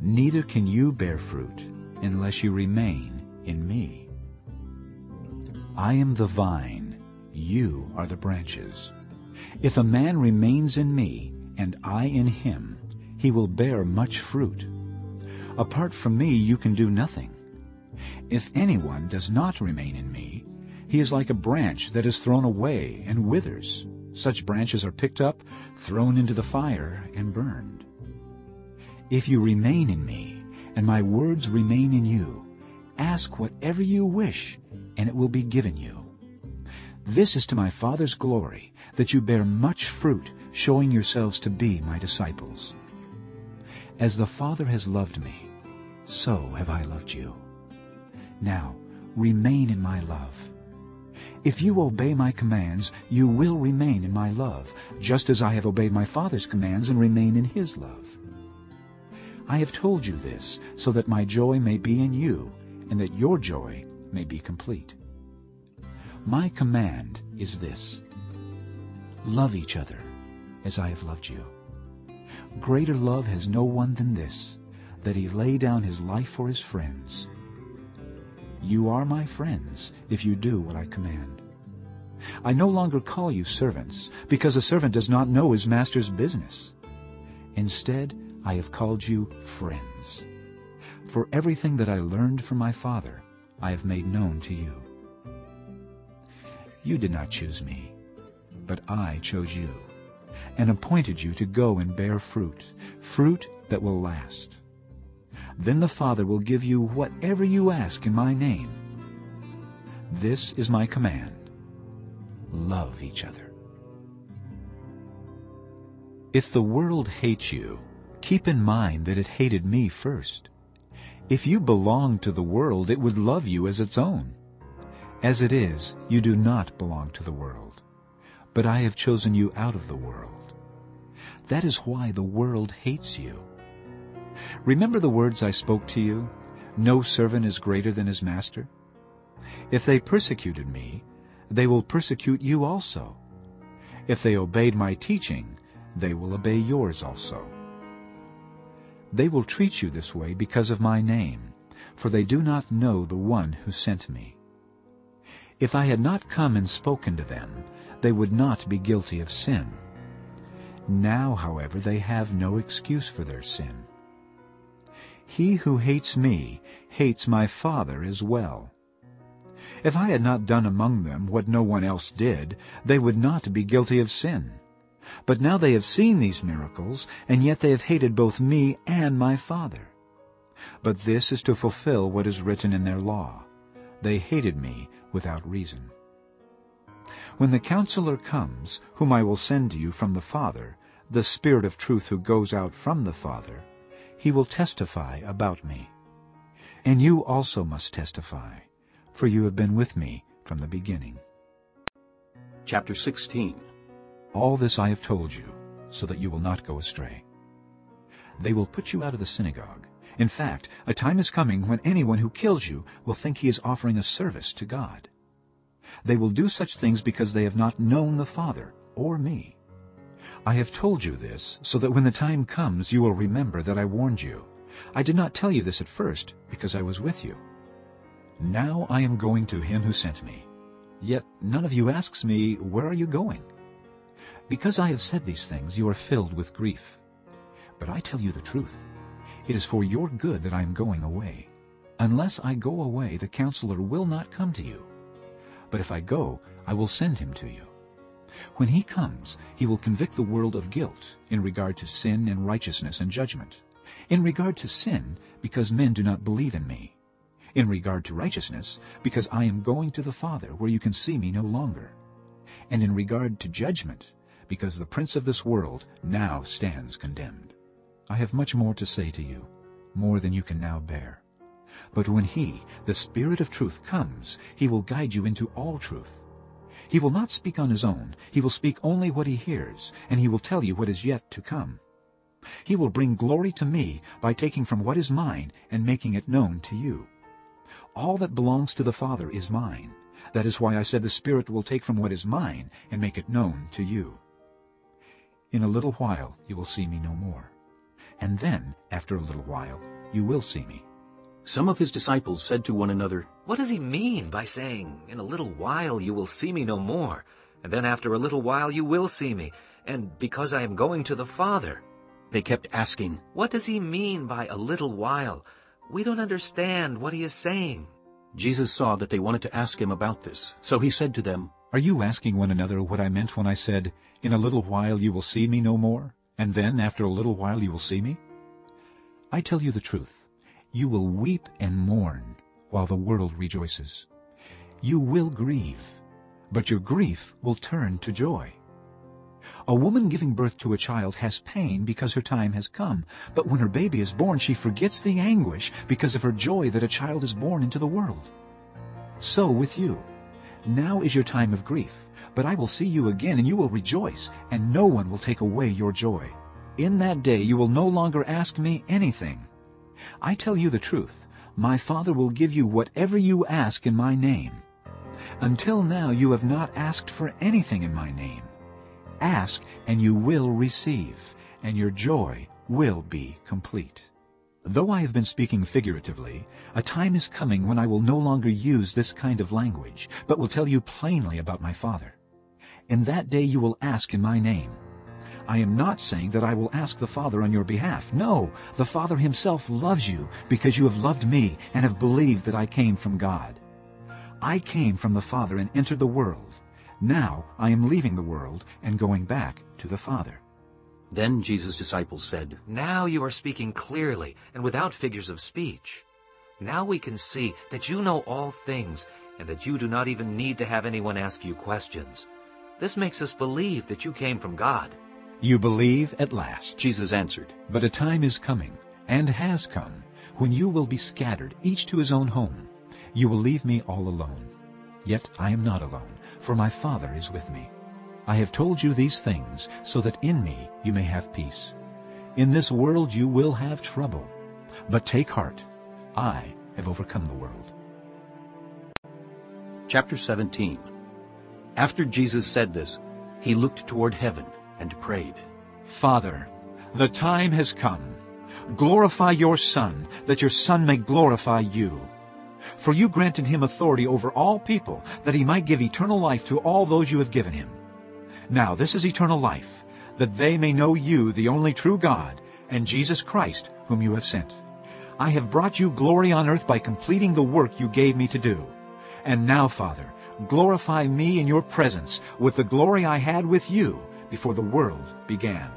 Neither can you bear fruit unless you remain in me. I am the vine, you are the branches. If a man remains in me, and I in him, he will bear much fruit. Apart from me you can do nothing. If anyone does not remain in me, he is like a branch that is thrown away and withers. Such branches are picked up, thrown into the fire, and burned. If you remain in me, and my words remain in you, ask whatever you wish, and it will be given you. This is to my Father's glory, that you bear much fruit, showing yourselves to be my disciples. As the Father has loved me, so have I loved you. Now, remain in my love. If you obey my commands, you will remain in my love, just as I have obeyed my Father's commands and remain in his love. I have told you this so that my joy may be in you and that your joy may be complete. My command is this. Love each other as I have loved you. Greater love has no one than this, that he lay down his life for his friends. You are my friends if you do what I command. I no longer call you servants, because a servant does not know his master's business. Instead, I have called you friends. For everything that I learned from my Father, I have made known to you. You did not choose me, but I chose you, and appointed you to go and bear fruit, fruit that will last. Then the Father will give you whatever you ask in my name. This is my command. Love each other. If the world hates you, keep in mind that it hated me first. If you belonged to the world, it would love you as its own. As it is, you do not belong to the world, but I have chosen you out of the world. That is why the world hates you. Remember the words I spoke to you? No servant is greater than his master. If they persecuted me, they will persecute you also. If they obeyed my teaching, they will obey yours also. They will treat you this way because of my name, for they do not know the one who sent me. If I had not come and spoken to them, they would not be guilty of sin. Now, however, they have no excuse for their sin. He who hates me hates my Father as well. If I had not done among them what no one else did, they would not be guilty of sin. But now they have seen these miracles, and yet they have hated both me and my Father. But this is to fulfill what is written in their law. They hated me without reason. When the counselor comes, whom I will send to you from the Father, the Spirit of truth who goes out from the Father, he will testify about me. And you also must testify, for you have been with me from the beginning. Chapter 16 All this I have told you, so that you will not go astray. They will put you out of the synagogue. In fact, a time is coming when anyone who kills you will think he is offering a service to God. They will do such things because they have not known the Father or me. I have told you this so that when the time comes you will remember that I warned you. I did not tell you this at first because I was with you. Now I am going to him who sent me. Yet none of you asks me, Where are you going? Because I have said these things, you are filled with grief. But I tell you the truth. It is for your good that I am going away. Unless I go away, the counselor will not come to you. But if I go, I will send him to you. When he comes, he will convict the world of guilt in regard to sin and righteousness and judgment. In regard to sin, because men do not believe in me. In regard to righteousness, because I am going to the Father, where you can see me no longer. And in regard to judgment, because the prince of this world now stands condemned. I have much more to say to you, more than you can now bear. But when he, the Spirit of truth, comes, he will guide you into all truth. He will not speak on his own, he will speak only what he hears, and he will tell you what is yet to come. He will bring glory to me by taking from what is mine and making it known to you. All that belongs to the Father is mine. That is why I said the Spirit will take from what is mine and make it known to you. In a little while you will see me no more. And then, after a little while, you will see me. Some of his disciples said to one another, What does he mean by saying, In a little while you will see me no more, and then after a little while you will see me, and because I am going to the Father? They kept asking, What does he mean by a little while? We don't understand what he is saying. Jesus saw that they wanted to ask him about this, so he said to them, Are you asking one another what I meant when I said, In a little while you will see me no more, and then after a little while you will see me? I tell you the truth. You will weep and mourn while the world rejoices. You will grieve, but your grief will turn to joy. A woman giving birth to a child has pain because her time has come, but when her baby is born she forgets the anguish because of her joy that a child is born into the world. So with you. Now is your time of grief, but I will see you again and you will rejoice, and no one will take away your joy. In that day you will no longer ask me anything. I tell you the truth, my Father will give you whatever you ask in my name. Until now you have not asked for anything in my name. Ask, and you will receive, and your joy will be complete. Though I have been speaking figuratively, a time is coming when I will no longer use this kind of language, but will tell you plainly about my Father. In that day you will ask in my name. I am not saying that I will ask the Father on your behalf. No, the Father himself loves you because you have loved me and have believed that I came from God. I came from the Father and entered the world. Now I am leaving the world and going back to the Father. Then Jesus' disciples said, Now you are speaking clearly and without figures of speech. Now we can see that you know all things and that you do not even need to have anyone ask you questions. This makes us believe that you came from God. You believe at last. Jesus answered, But a time is coming, and has come, when you will be scattered, each to his own home. You will leave me all alone. Yet I am not alone, for my Father is with me. I have told you these things, so that in me you may have peace. In this world you will have trouble. But take heart, I have overcome the world. Chapter 17 After Jesus said this, he looked toward heaven and prayed, Father, the time has come. Glorify your Son, that your Son may glorify you. For you granted him authority over all people, that he might give eternal life to all those you have given him. Now this is eternal life, that they may know you, the only true God, and Jesus Christ, whom you have sent. I have brought you glory on earth by completing the work you gave me to do. And now, Father, glorify me in your presence with the glory I had with you before the world began.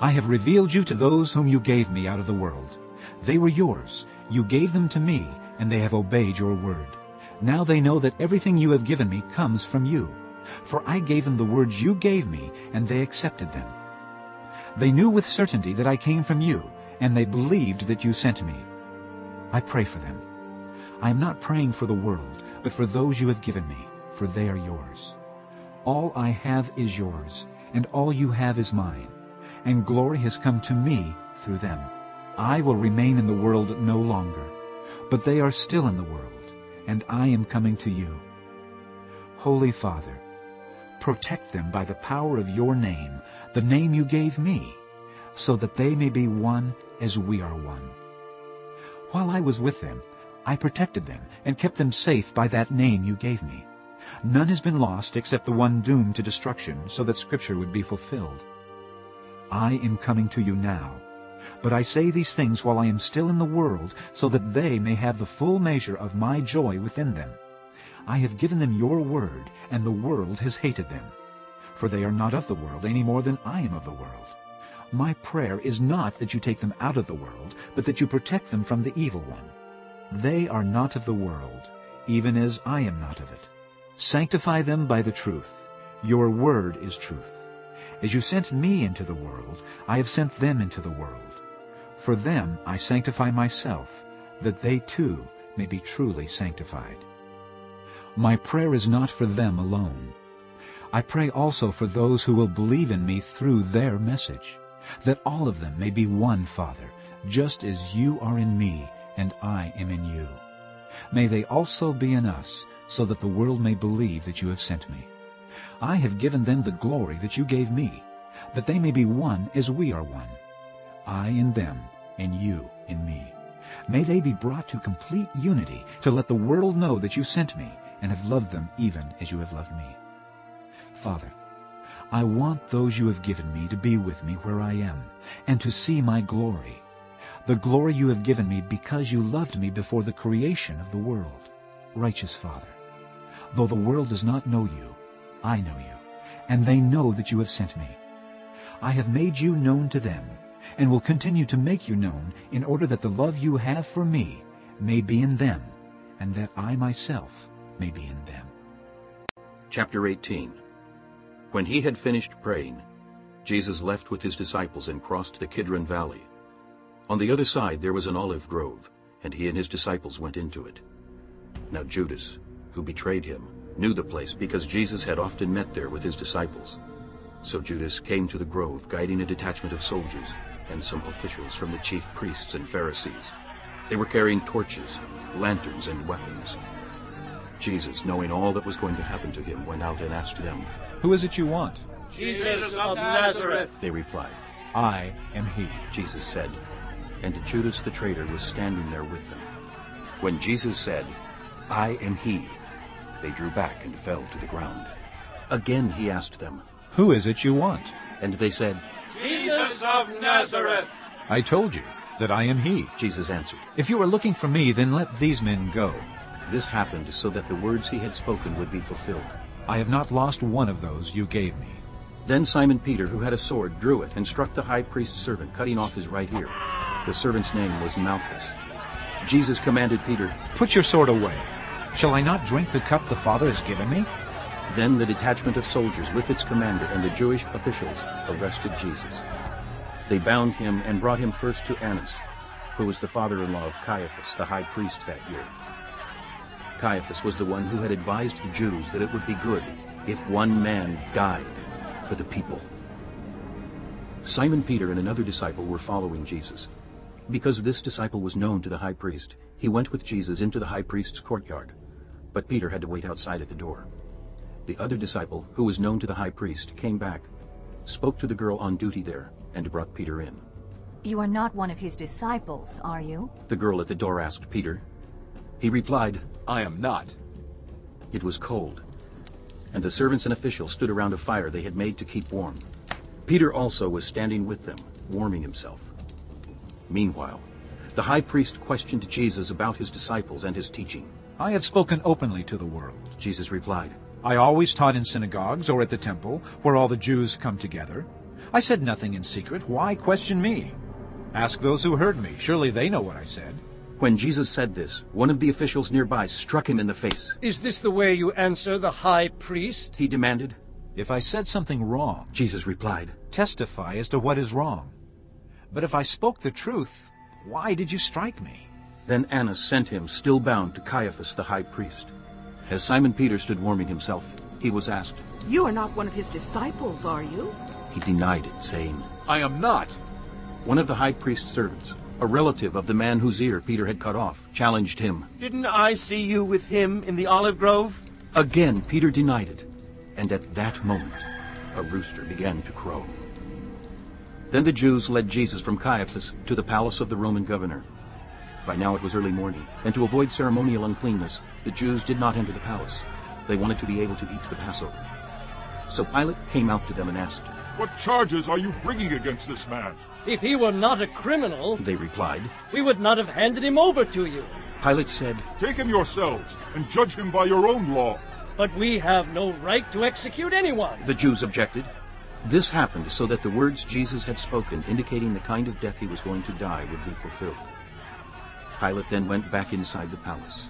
I have revealed you to those whom you gave me out of the world. They were yours. You gave them to me, and they have obeyed your word. Now they know that everything you have given me comes from you. For I gave them the words you gave me, and they accepted them. They knew with certainty that I came from you, and they believed that you sent me. I pray for them. I am not praying for the world, but for those you have given me, for they are yours. All I have is yours, and all you have is mine, and glory has come to me through them. I will remain in the world no longer, but they are still in the world, and I am coming to you. Holy Father, protect them by the power of your name, the name you gave me, so that they may be one as we are one. While I was with them, I protected them and kept them safe by that name you gave me. None has been lost except the one doomed to destruction, so that Scripture would be fulfilled. I am coming to you now, but I say these things while I am still in the world, so that they may have the full measure of my joy within them. I have given them your word, and the world has hated them. For they are not of the world any more than I am of the world. My prayer is not that you take them out of the world, but that you protect them from the evil one. They are not of the world, even as I am not of it. Sanctify them by the truth. Your word is truth. As you sent me into the world, I have sent them into the world. For them I sanctify myself, that they too may be truly sanctified. My prayer is not for them alone. I pray also for those who will believe in me through their message, that all of them may be one, Father, just as you are in me and I am in you. May they also be in us, so that the world may believe that you have sent me. I have given them the glory that you gave me, that they may be one as we are one. I in them, and you in me. May they be brought to complete unity to let the world know that you sent me and have loved them even as you have loved me. Father, I want those you have given me to be with me where I am and to see my glory, the glory you have given me because you loved me before the creation of the world. Righteous Father, though the world does not know you, I know you, and they know that you have sent me. I have made you known to them, and will continue to make you known in order that the love you have for me may be in them, and that I myself may be in them. Chapter 18 When he had finished praying, Jesus left with his disciples and crossed the Kidron Valley. On the other side there was an olive grove, and he and his disciples went into it. Now Judas, who betrayed him, knew the place because Jesus had often met there with his disciples. So Judas came to the grove, guiding a detachment of soldiers and some officials from the chief priests and Pharisees. They were carrying torches, lanterns, and weapons. Jesus, knowing all that was going to happen to him, went out and asked them, Who is it you want? Jesus of Nazareth. They replied, I am he. Jesus said, and Judas the traitor was standing there with them. When Jesus said, I am he, they drew back and fell to the ground. Again he asked them, Who is it you want? And they said, Jesus of Nazareth. I told you that I am he. Jesus answered, If you are looking for me, then let these men go. This happened so that the words he had spoken would be fulfilled. I have not lost one of those you gave me. Then Simon Peter, who had a sword, drew it and struck the high priest's servant, cutting off his right ear. The servant's name was Malchus. Jesus commanded Peter, Put your sword away. Shall I not drink the cup the Father has given me? Then the detachment of soldiers with its commander and the Jewish officials arrested Jesus. They bound him and brought him first to Annas, who was the father-in-law of Caiaphas, the high priest that year. Caiaphas was the one who had advised the Jews that it would be good if one man died for the people. Simon Peter and another disciple were following Jesus. Because this disciple was known to the high priest, he went with Jesus into the high priest's courtyard, but Peter had to wait outside at the door. The other disciple, who was known to the high priest, came back, spoke to the girl on duty there, and brought Peter in. You are not one of his disciples, are you? The girl at the door asked Peter. He replied, I am not. It was cold, and the servants and officials stood around a fire they had made to keep warm. Peter also was standing with them, warming himself. Meanwhile, the high priest questioned Jesus about his disciples and his teaching. I have spoken openly to the world. Jesus replied, I always taught in synagogues or at the temple, where all the Jews come together. I said nothing in secret. Why question me? Ask those who heard me. Surely they know what I said. When Jesus said this, one of the officials nearby struck him in the face. Is this the way you answer the high priest? He demanded. If I said something wrong, Jesus replied, testify as to what is wrong. But if I spoke the truth, why did you strike me? Then Annas sent him, still bound, to Caiaphas the high priest. As Simon Peter stood warming himself, he was asked, You are not one of his disciples, are you? He denied it, saying, I am not. One of the high priest's servants, a relative of the man whose ear Peter had cut off, challenged him. Didn't I see you with him in the olive grove? Again Peter denied it, and at that moment a rooster began to crow. Then the Jews led Jesus from Caiaphas to the palace of the Roman governor. By now it was early morning, and to avoid ceremonial uncleanness, the Jews did not enter the palace. They wanted to be able to eat the Passover. So Pilate came out to them and asked, What charges are you bringing against this man? If he were not a criminal, They replied, we would not have handed him over to you. Pilate said, Take him yourselves and judge him by your own law. But we have no right to execute anyone. The Jews objected. This happened so that the words Jesus had spoken indicating the kind of death he was going to die would be fulfilled. Pilate then went back inside the palace,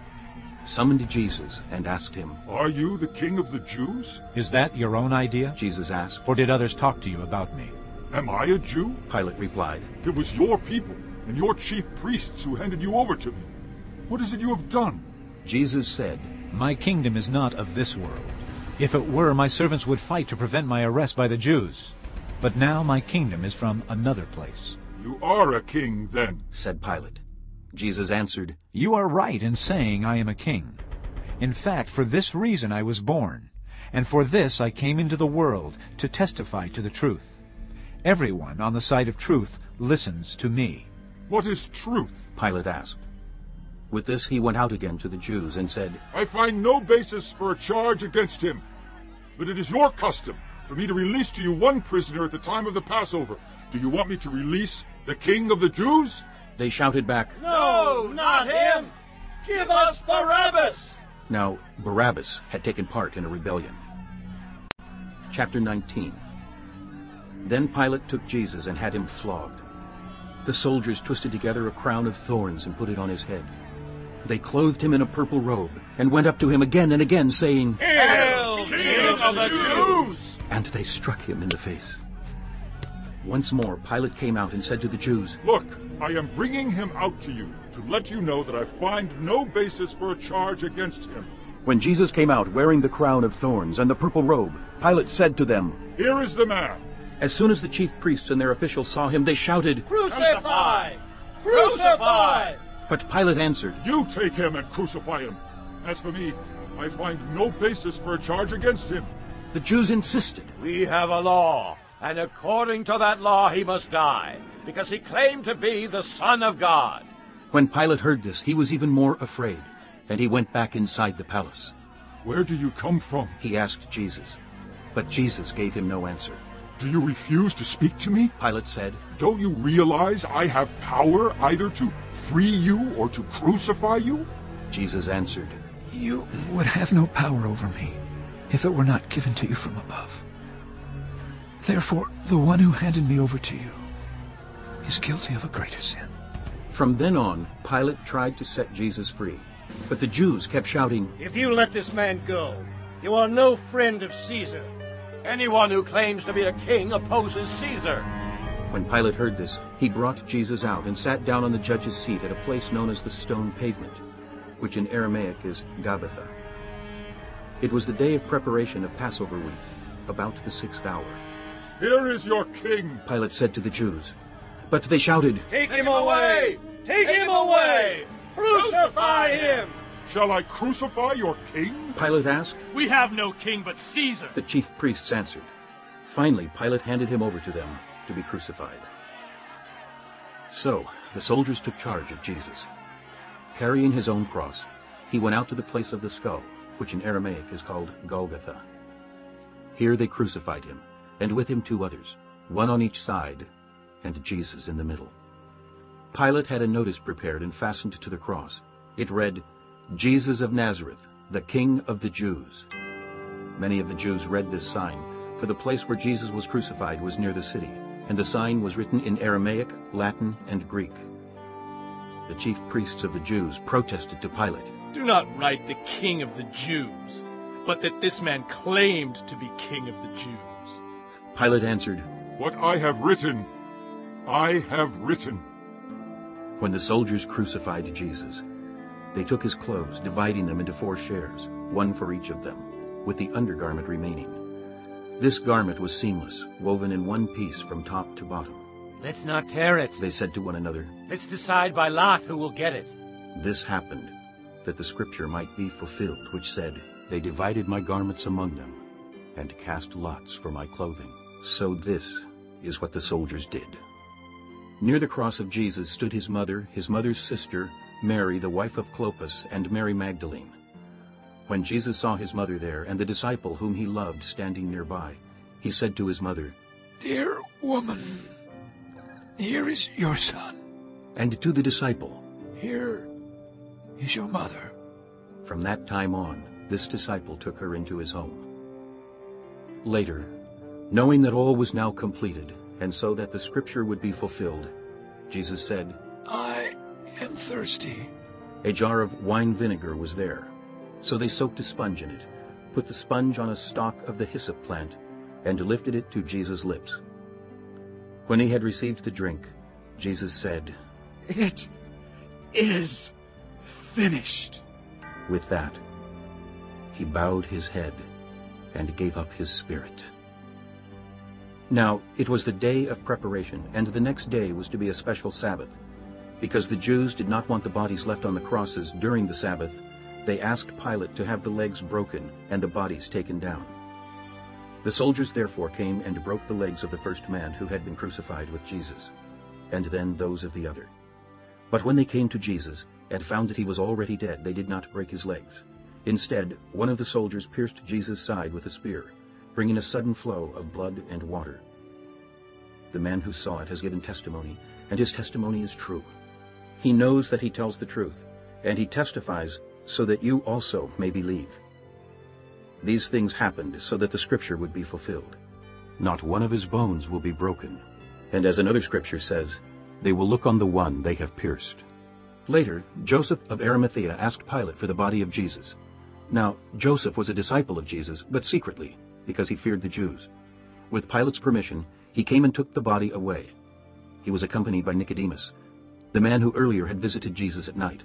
summoned Jesus, and asked him, Are you the king of the Jews? Is that your own idea? Jesus asked. Or did others talk to you about me? Am I a Jew? Pilate replied, It was your people and your chief priests who handed you over to me. What is it you have done? Jesus said, My kingdom is not of this world. If it were, my servants would fight to prevent my arrest by the Jews. But now my kingdom is from another place. You are a king, then, said Pilate. Jesus answered, You are right in saying I am a king. In fact, for this reason I was born, and for this I came into the world, to testify to the truth. Everyone on the side of truth listens to me. What is truth? Pilate asked. With this he went out again to the Jews and said, I find no basis for a charge against him. But it is your custom for me to release to you one prisoner at the time of the Passover. Do you want me to release the king of the Jews? They shouted back, No, not him! Give us Barabbas! Now Barabbas had taken part in a rebellion. Chapter 19 Then Pilate took Jesus and had him flogged. The soldiers twisted together a crown of thorns and put it on his head. They clothed him in a purple robe and went up to him again and again, saying, Hail, King of the Jews! And they struck him in the face. Once more Pilate came out and said to the Jews, Look, I am bringing him out to you to let you know that I find no basis for a charge against him. When Jesus came out wearing the crown of thorns and the purple robe, Pilate said to them, Here is the man. As soon as the chief priests and their officials saw him, they shouted, Crucify! Crucify! But Pilate answered, You take him and crucify him. As for me, I find no basis for a charge against him. The Jews insisted. We have a law, and according to that law he must die, because he claimed to be the Son of God. When Pilate heard this, he was even more afraid, and he went back inside the palace. Where do you come from? He asked Jesus. But Jesus gave him no answer. Do you refuse to speak to me? Pilate said. Don't you realize I have power either to free you or to crucify you? Jesus answered, You would have no power over me if it were not given to you from above. Therefore, the one who handed me over to you is guilty of a greater sin. From then on, Pilate tried to set Jesus free. But the Jews kept shouting, If you let this man go, you are no friend of Caesar. Anyone who claims to be a king opposes Caesar. When Pilate heard this, he brought Jesus out and sat down on the judge's seat at a place known as the Stone Pavement, which in Aramaic is Gabbatha. It was the day of preparation of Passover week, about the sixth hour. Here is your king, Pilate said to the Jews. But they shouted, Take him away! Take him away! Crucify him! Shall I crucify your king? Pilate asked. We have no king but Caesar. The chief priests answered. Finally, Pilate handed him over to them to be crucified. So, the soldiers took charge of Jesus. Carrying his own cross, he went out to the place of the skull, which in Aramaic is called Golgotha. Here they crucified him, and with him two others, one on each side, and Jesus in the middle. Pilate had a notice prepared and fastened to the cross. It read, Jesus of Nazareth, the King of the Jews. Many of the Jews read this sign, for the place where Jesus was crucified was near the city, and the sign was written in Aramaic, Latin, and Greek. The chief priests of the Jews protested to Pilate. Do not write the King of the Jews, but that this man claimed to be King of the Jews. Pilate answered, What I have written, I have written. When the soldiers crucified Jesus, they took his clothes, dividing them into four shares, one for each of them, with the undergarment remaining. This garment was seamless, woven in one piece from top to bottom. Let's not tear it. They said to one another, Let's decide by lot who will get it. This happened, that the scripture might be fulfilled, which said, They divided my garments among them, and cast lots for my clothing. So this is what the soldiers did. Near the cross of Jesus stood his mother, his mother's sister, Mary, the wife of Clopas, and Mary Magdalene. When Jesus saw his mother there, and the disciple whom he loved standing nearby, he said to his mother, Dear woman, here is your son. And to the disciple, Here is your mother. From that time on, this disciple took her into his home. Later, knowing that all was now completed, and so that the scripture would be fulfilled, Jesus said, I am thirsty. A jar of wine vinegar was there. So they soaked a sponge in it, put the sponge on a stalk of the hyssop plant, and lifted it to Jesus' lips. When he had received the drink, Jesus said, It is finished. With that, he bowed his head and gave up his spirit. Now it was the day of preparation, and the next day was to be a special Sabbath. Because the Jews did not want the bodies left on the crosses during the Sabbath, they asked Pilate to have the legs broken and the bodies taken down. The soldiers therefore came and broke the legs of the first man who had been crucified with Jesus, and then those of the other. But when they came to Jesus and found that he was already dead, they did not break his legs. Instead, one of the soldiers pierced Jesus' side with a spear, bringing a sudden flow of blood and water. The man who saw it has given testimony, and his testimony is true. He knows that he tells the truth, and he testifies so that you also may believe. These things happened so that the scripture would be fulfilled. Not one of his bones will be broken. And as another scripture says, they will look on the one they have pierced. Later, Joseph of Arimathea asked Pilate for the body of Jesus. Now, Joseph was a disciple of Jesus, but secretly, because he feared the Jews. With Pilate's permission, he came and took the body away. He was accompanied by Nicodemus, the man who earlier had visited Jesus at night.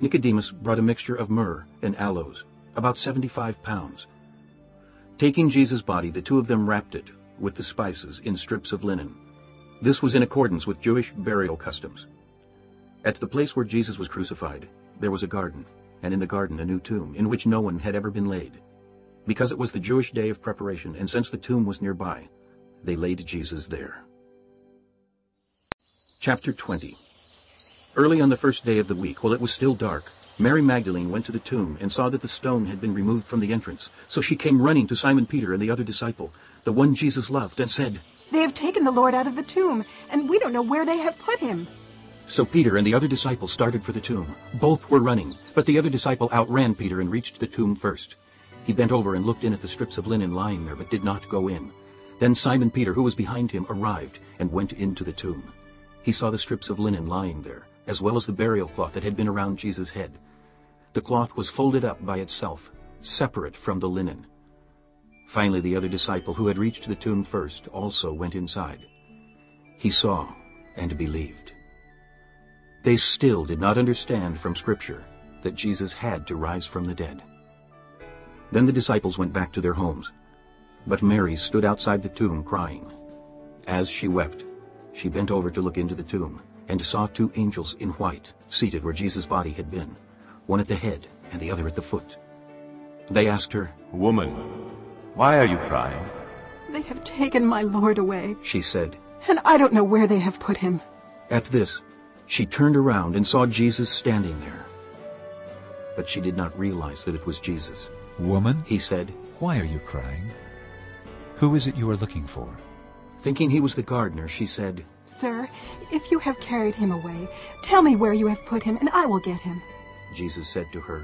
Nicodemus brought a mixture of myrrh and aloes, about 75 pounds. Taking Jesus' body, the two of them wrapped it, with the spices, in strips of linen. This was in accordance with Jewish burial customs. At the place where Jesus was crucified, there was a garden, and in the garden a new tomb, in which no one had ever been laid. Because it was the Jewish day of preparation, and since the tomb was nearby, they laid Jesus there. Chapter 20 Early on the first day of the week, while it was still dark, Mary Magdalene went to the tomb and saw that the stone had been removed from the entrance. So she came running to Simon Peter and the other disciple, the one Jesus loved, and said, They have taken the Lord out of the tomb, and we don't know where they have put him. So Peter and the other disciple started for the tomb. Both were running, but the other disciple outran Peter and reached the tomb first. He bent over and looked in at the strips of linen lying there, but did not go in. Then Simon Peter, who was behind him, arrived and went into the tomb. He saw the strips of linen lying there, as well as the burial cloth that had been around Jesus' head. The cloth was folded up by itself, separate from the linen. Finally, the other disciple, who had reached the tomb first, also went inside. He saw and believed. They still did not understand from Scripture that Jesus had to rise from the dead. Then the disciples went back to their homes. But Mary stood outside the tomb crying. As she wept, she bent over to look into the tomb and saw two angels in white seated where Jesus' body had been, one at the head and the other at the foot. They asked her, Woman, why are you crying? They have taken my Lord away, She said. and I don't know where they have put him. At this, she turned around and saw Jesus standing there. But she did not realize that it was Jesus. Woman, he said, why are you crying? Who is it you are looking for? Thinking he was the gardener, she said, Sir, if you have carried him away, tell me where you have put him, and I will get him. Jesus said to her.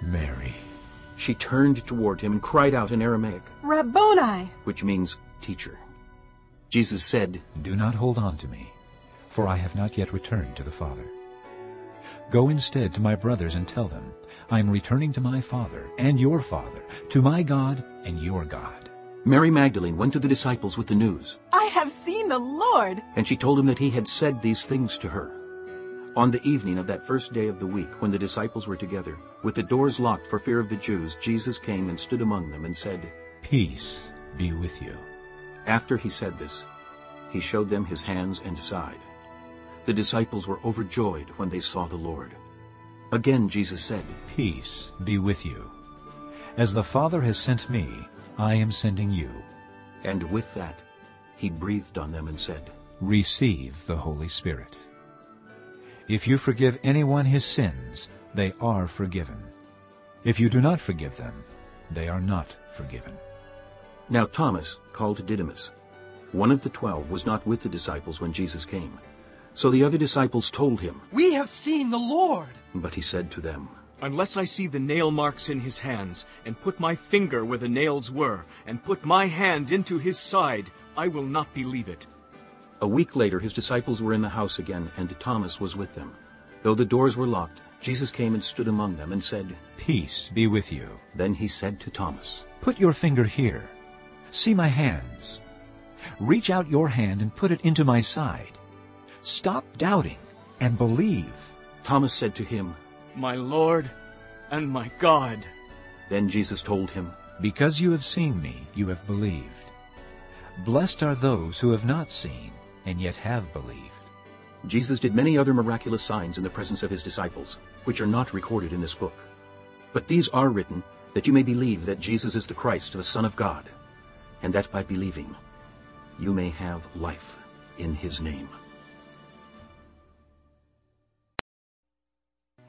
Mary. She turned toward him and cried out in Aramaic, Rabboni! which means teacher. Jesus said, Do not hold on to me, for I have not yet returned to the Father. Go instead to my brothers and tell them, I am returning to my Father and your Father, to my God and your God. Mary Magdalene went to the disciples with the news, I have seen the Lord! and she told them that he had said these things to her. On the evening of that first day of the week, when the disciples were together, with the doors locked for fear of the Jews, Jesus came and stood among them and said, Peace be with you. After he said this, he showed them his hands and side. The disciples were overjoyed when they saw the Lord. Again Jesus said, Peace be with you. As the Father has sent me, I am sending you. And with that, he breathed on them and said, Receive the Holy Spirit. If you forgive anyone his sins, they are forgiven. If you do not forgive them, they are not forgiven. Now Thomas, called Didymus, one of the twelve, was not with the disciples when Jesus came. So the other disciples told him, We have seen the Lord. but he said to them, Unless I see the nail marks in his hands, and put my finger where the nails were, and put my hand into his side, I will not believe it. A week later his disciples were in the house again, and Thomas was with them. Though the doors were locked, Jesus came and stood among them and said, Peace be with you. Then he said to Thomas, Put your finger here. See my hands. Reach out your hand and put it into my side. Stop doubting and believe. Thomas said to him, My Lord and my God. Then Jesus told him, Because you have seen me, you have believed. Blessed are those who have not seen and yet have believed. Jesus did many other miraculous signs in the presence of his disciples, which are not recorded in this book. But these are written that you may believe that Jesus is the Christ, the Son of God, and that by believing you may have life in his name.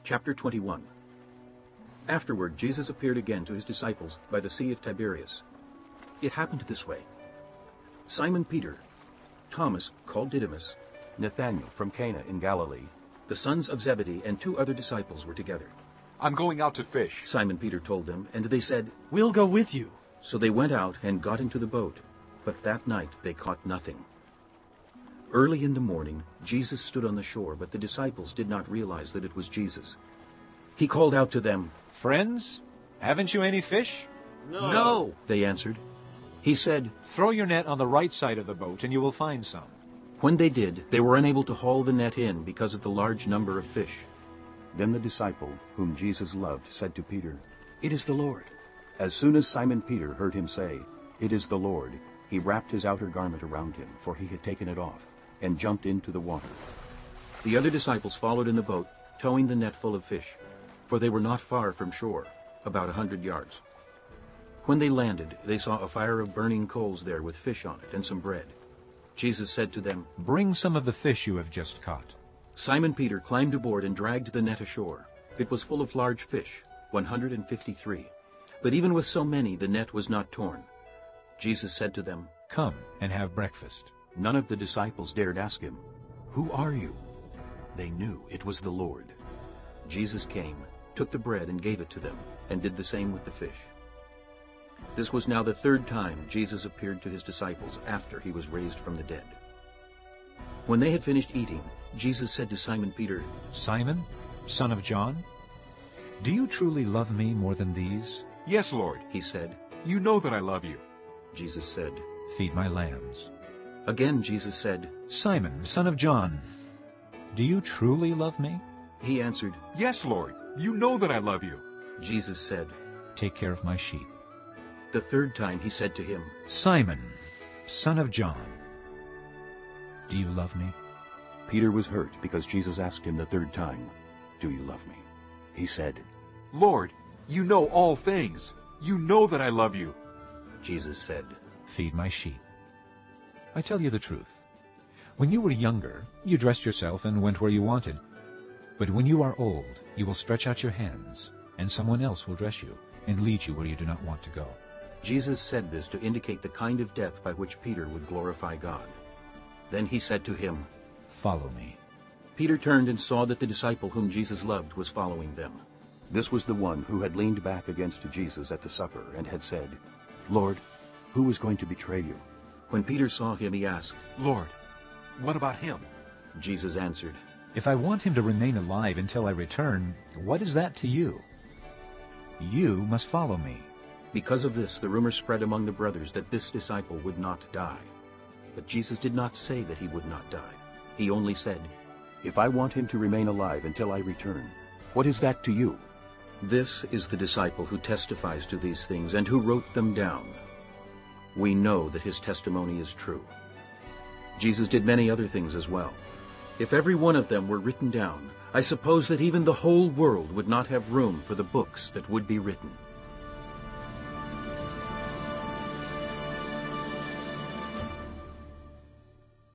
Chapter 21 Afterward Jesus appeared again to his disciples by the Sea of Tiberias. It happened this way. Simon Peter, Thomas, called Didymus, Nathanael from Cana in Galilee, the sons of Zebedee, and two other disciples were together. I'm going out to fish, Simon Peter told them, and they said, We'll go with you. So they went out and got into the boat, but that night they caught nothing. Early in the morning, Jesus stood on the shore, but the disciples did not realize that it was Jesus. He called out to them, Friends, haven't you any fish? No. no. They answered. He said, Throw your net on the right side of the boat, and you will find some. When they did, they were unable to haul the net in because of the large number of fish. Then the disciple, whom Jesus loved, said to Peter, It is the Lord. As soon as Simon Peter heard him say, It is the Lord, he wrapped his outer garment around him, for he had taken it off, and jumped into the water. The other disciples followed in the boat, towing the net full of fish, for they were not far from shore, about a hundred yards. When they landed, they saw a fire of burning coals there with fish on it and some bread. Jesus said to them, Bring some of the fish you have just caught. Simon Peter climbed aboard and dragged the net ashore. It was full of large fish, 153. But even with so many, the net was not torn. Jesus said to them, Come and have breakfast. None of the disciples dared ask him, Who are you? They knew it was the Lord. Jesus came, took the bread and gave it to them, and did the same with the fish. This was now the third time Jesus appeared to his disciples after he was raised from the dead. When they had finished eating, Jesus said to Simon Peter, Simon, son of John, do you truly love me more than these? Yes, Lord, he said. You know that I love you. Jesus said, Feed my lambs. Again Jesus said, Simon, son of John, do you truly love me? He answered, Yes, Lord, you know that I love you. Jesus said, Take care of my sheep. The third time he said to him, Simon, son of John, do you love me? Peter was hurt because Jesus asked him the third time, Do you love me? He said, Lord, you know all things. You know that I love you. Jesus said, Feed my sheep. I tell you the truth. When you were younger, you dressed yourself and went where you wanted. But when you are old, you will stretch out your hands, and someone else will dress you and lead you where you do not want to go. Jesus said this to indicate the kind of death by which Peter would glorify God. Then he said to him, Follow me. Peter turned and saw that the disciple whom Jesus loved was following them. This was the one who had leaned back against Jesus at the supper and had said, Lord, who is going to betray you? When Peter saw him, he asked, Lord, what about him? Jesus answered, If I want him to remain alive until I return, what is that to you? You must follow me. Because of this, the rumor spread among the brothers that this disciple would not die. But Jesus did not say that he would not die. He only said, If I want him to remain alive until I return, what is that to you? This is the disciple who testifies to these things and who wrote them down. We know that his testimony is true. Jesus did many other things as well. If every one of them were written down, I suppose that even the whole world would not have room for the books that would be written.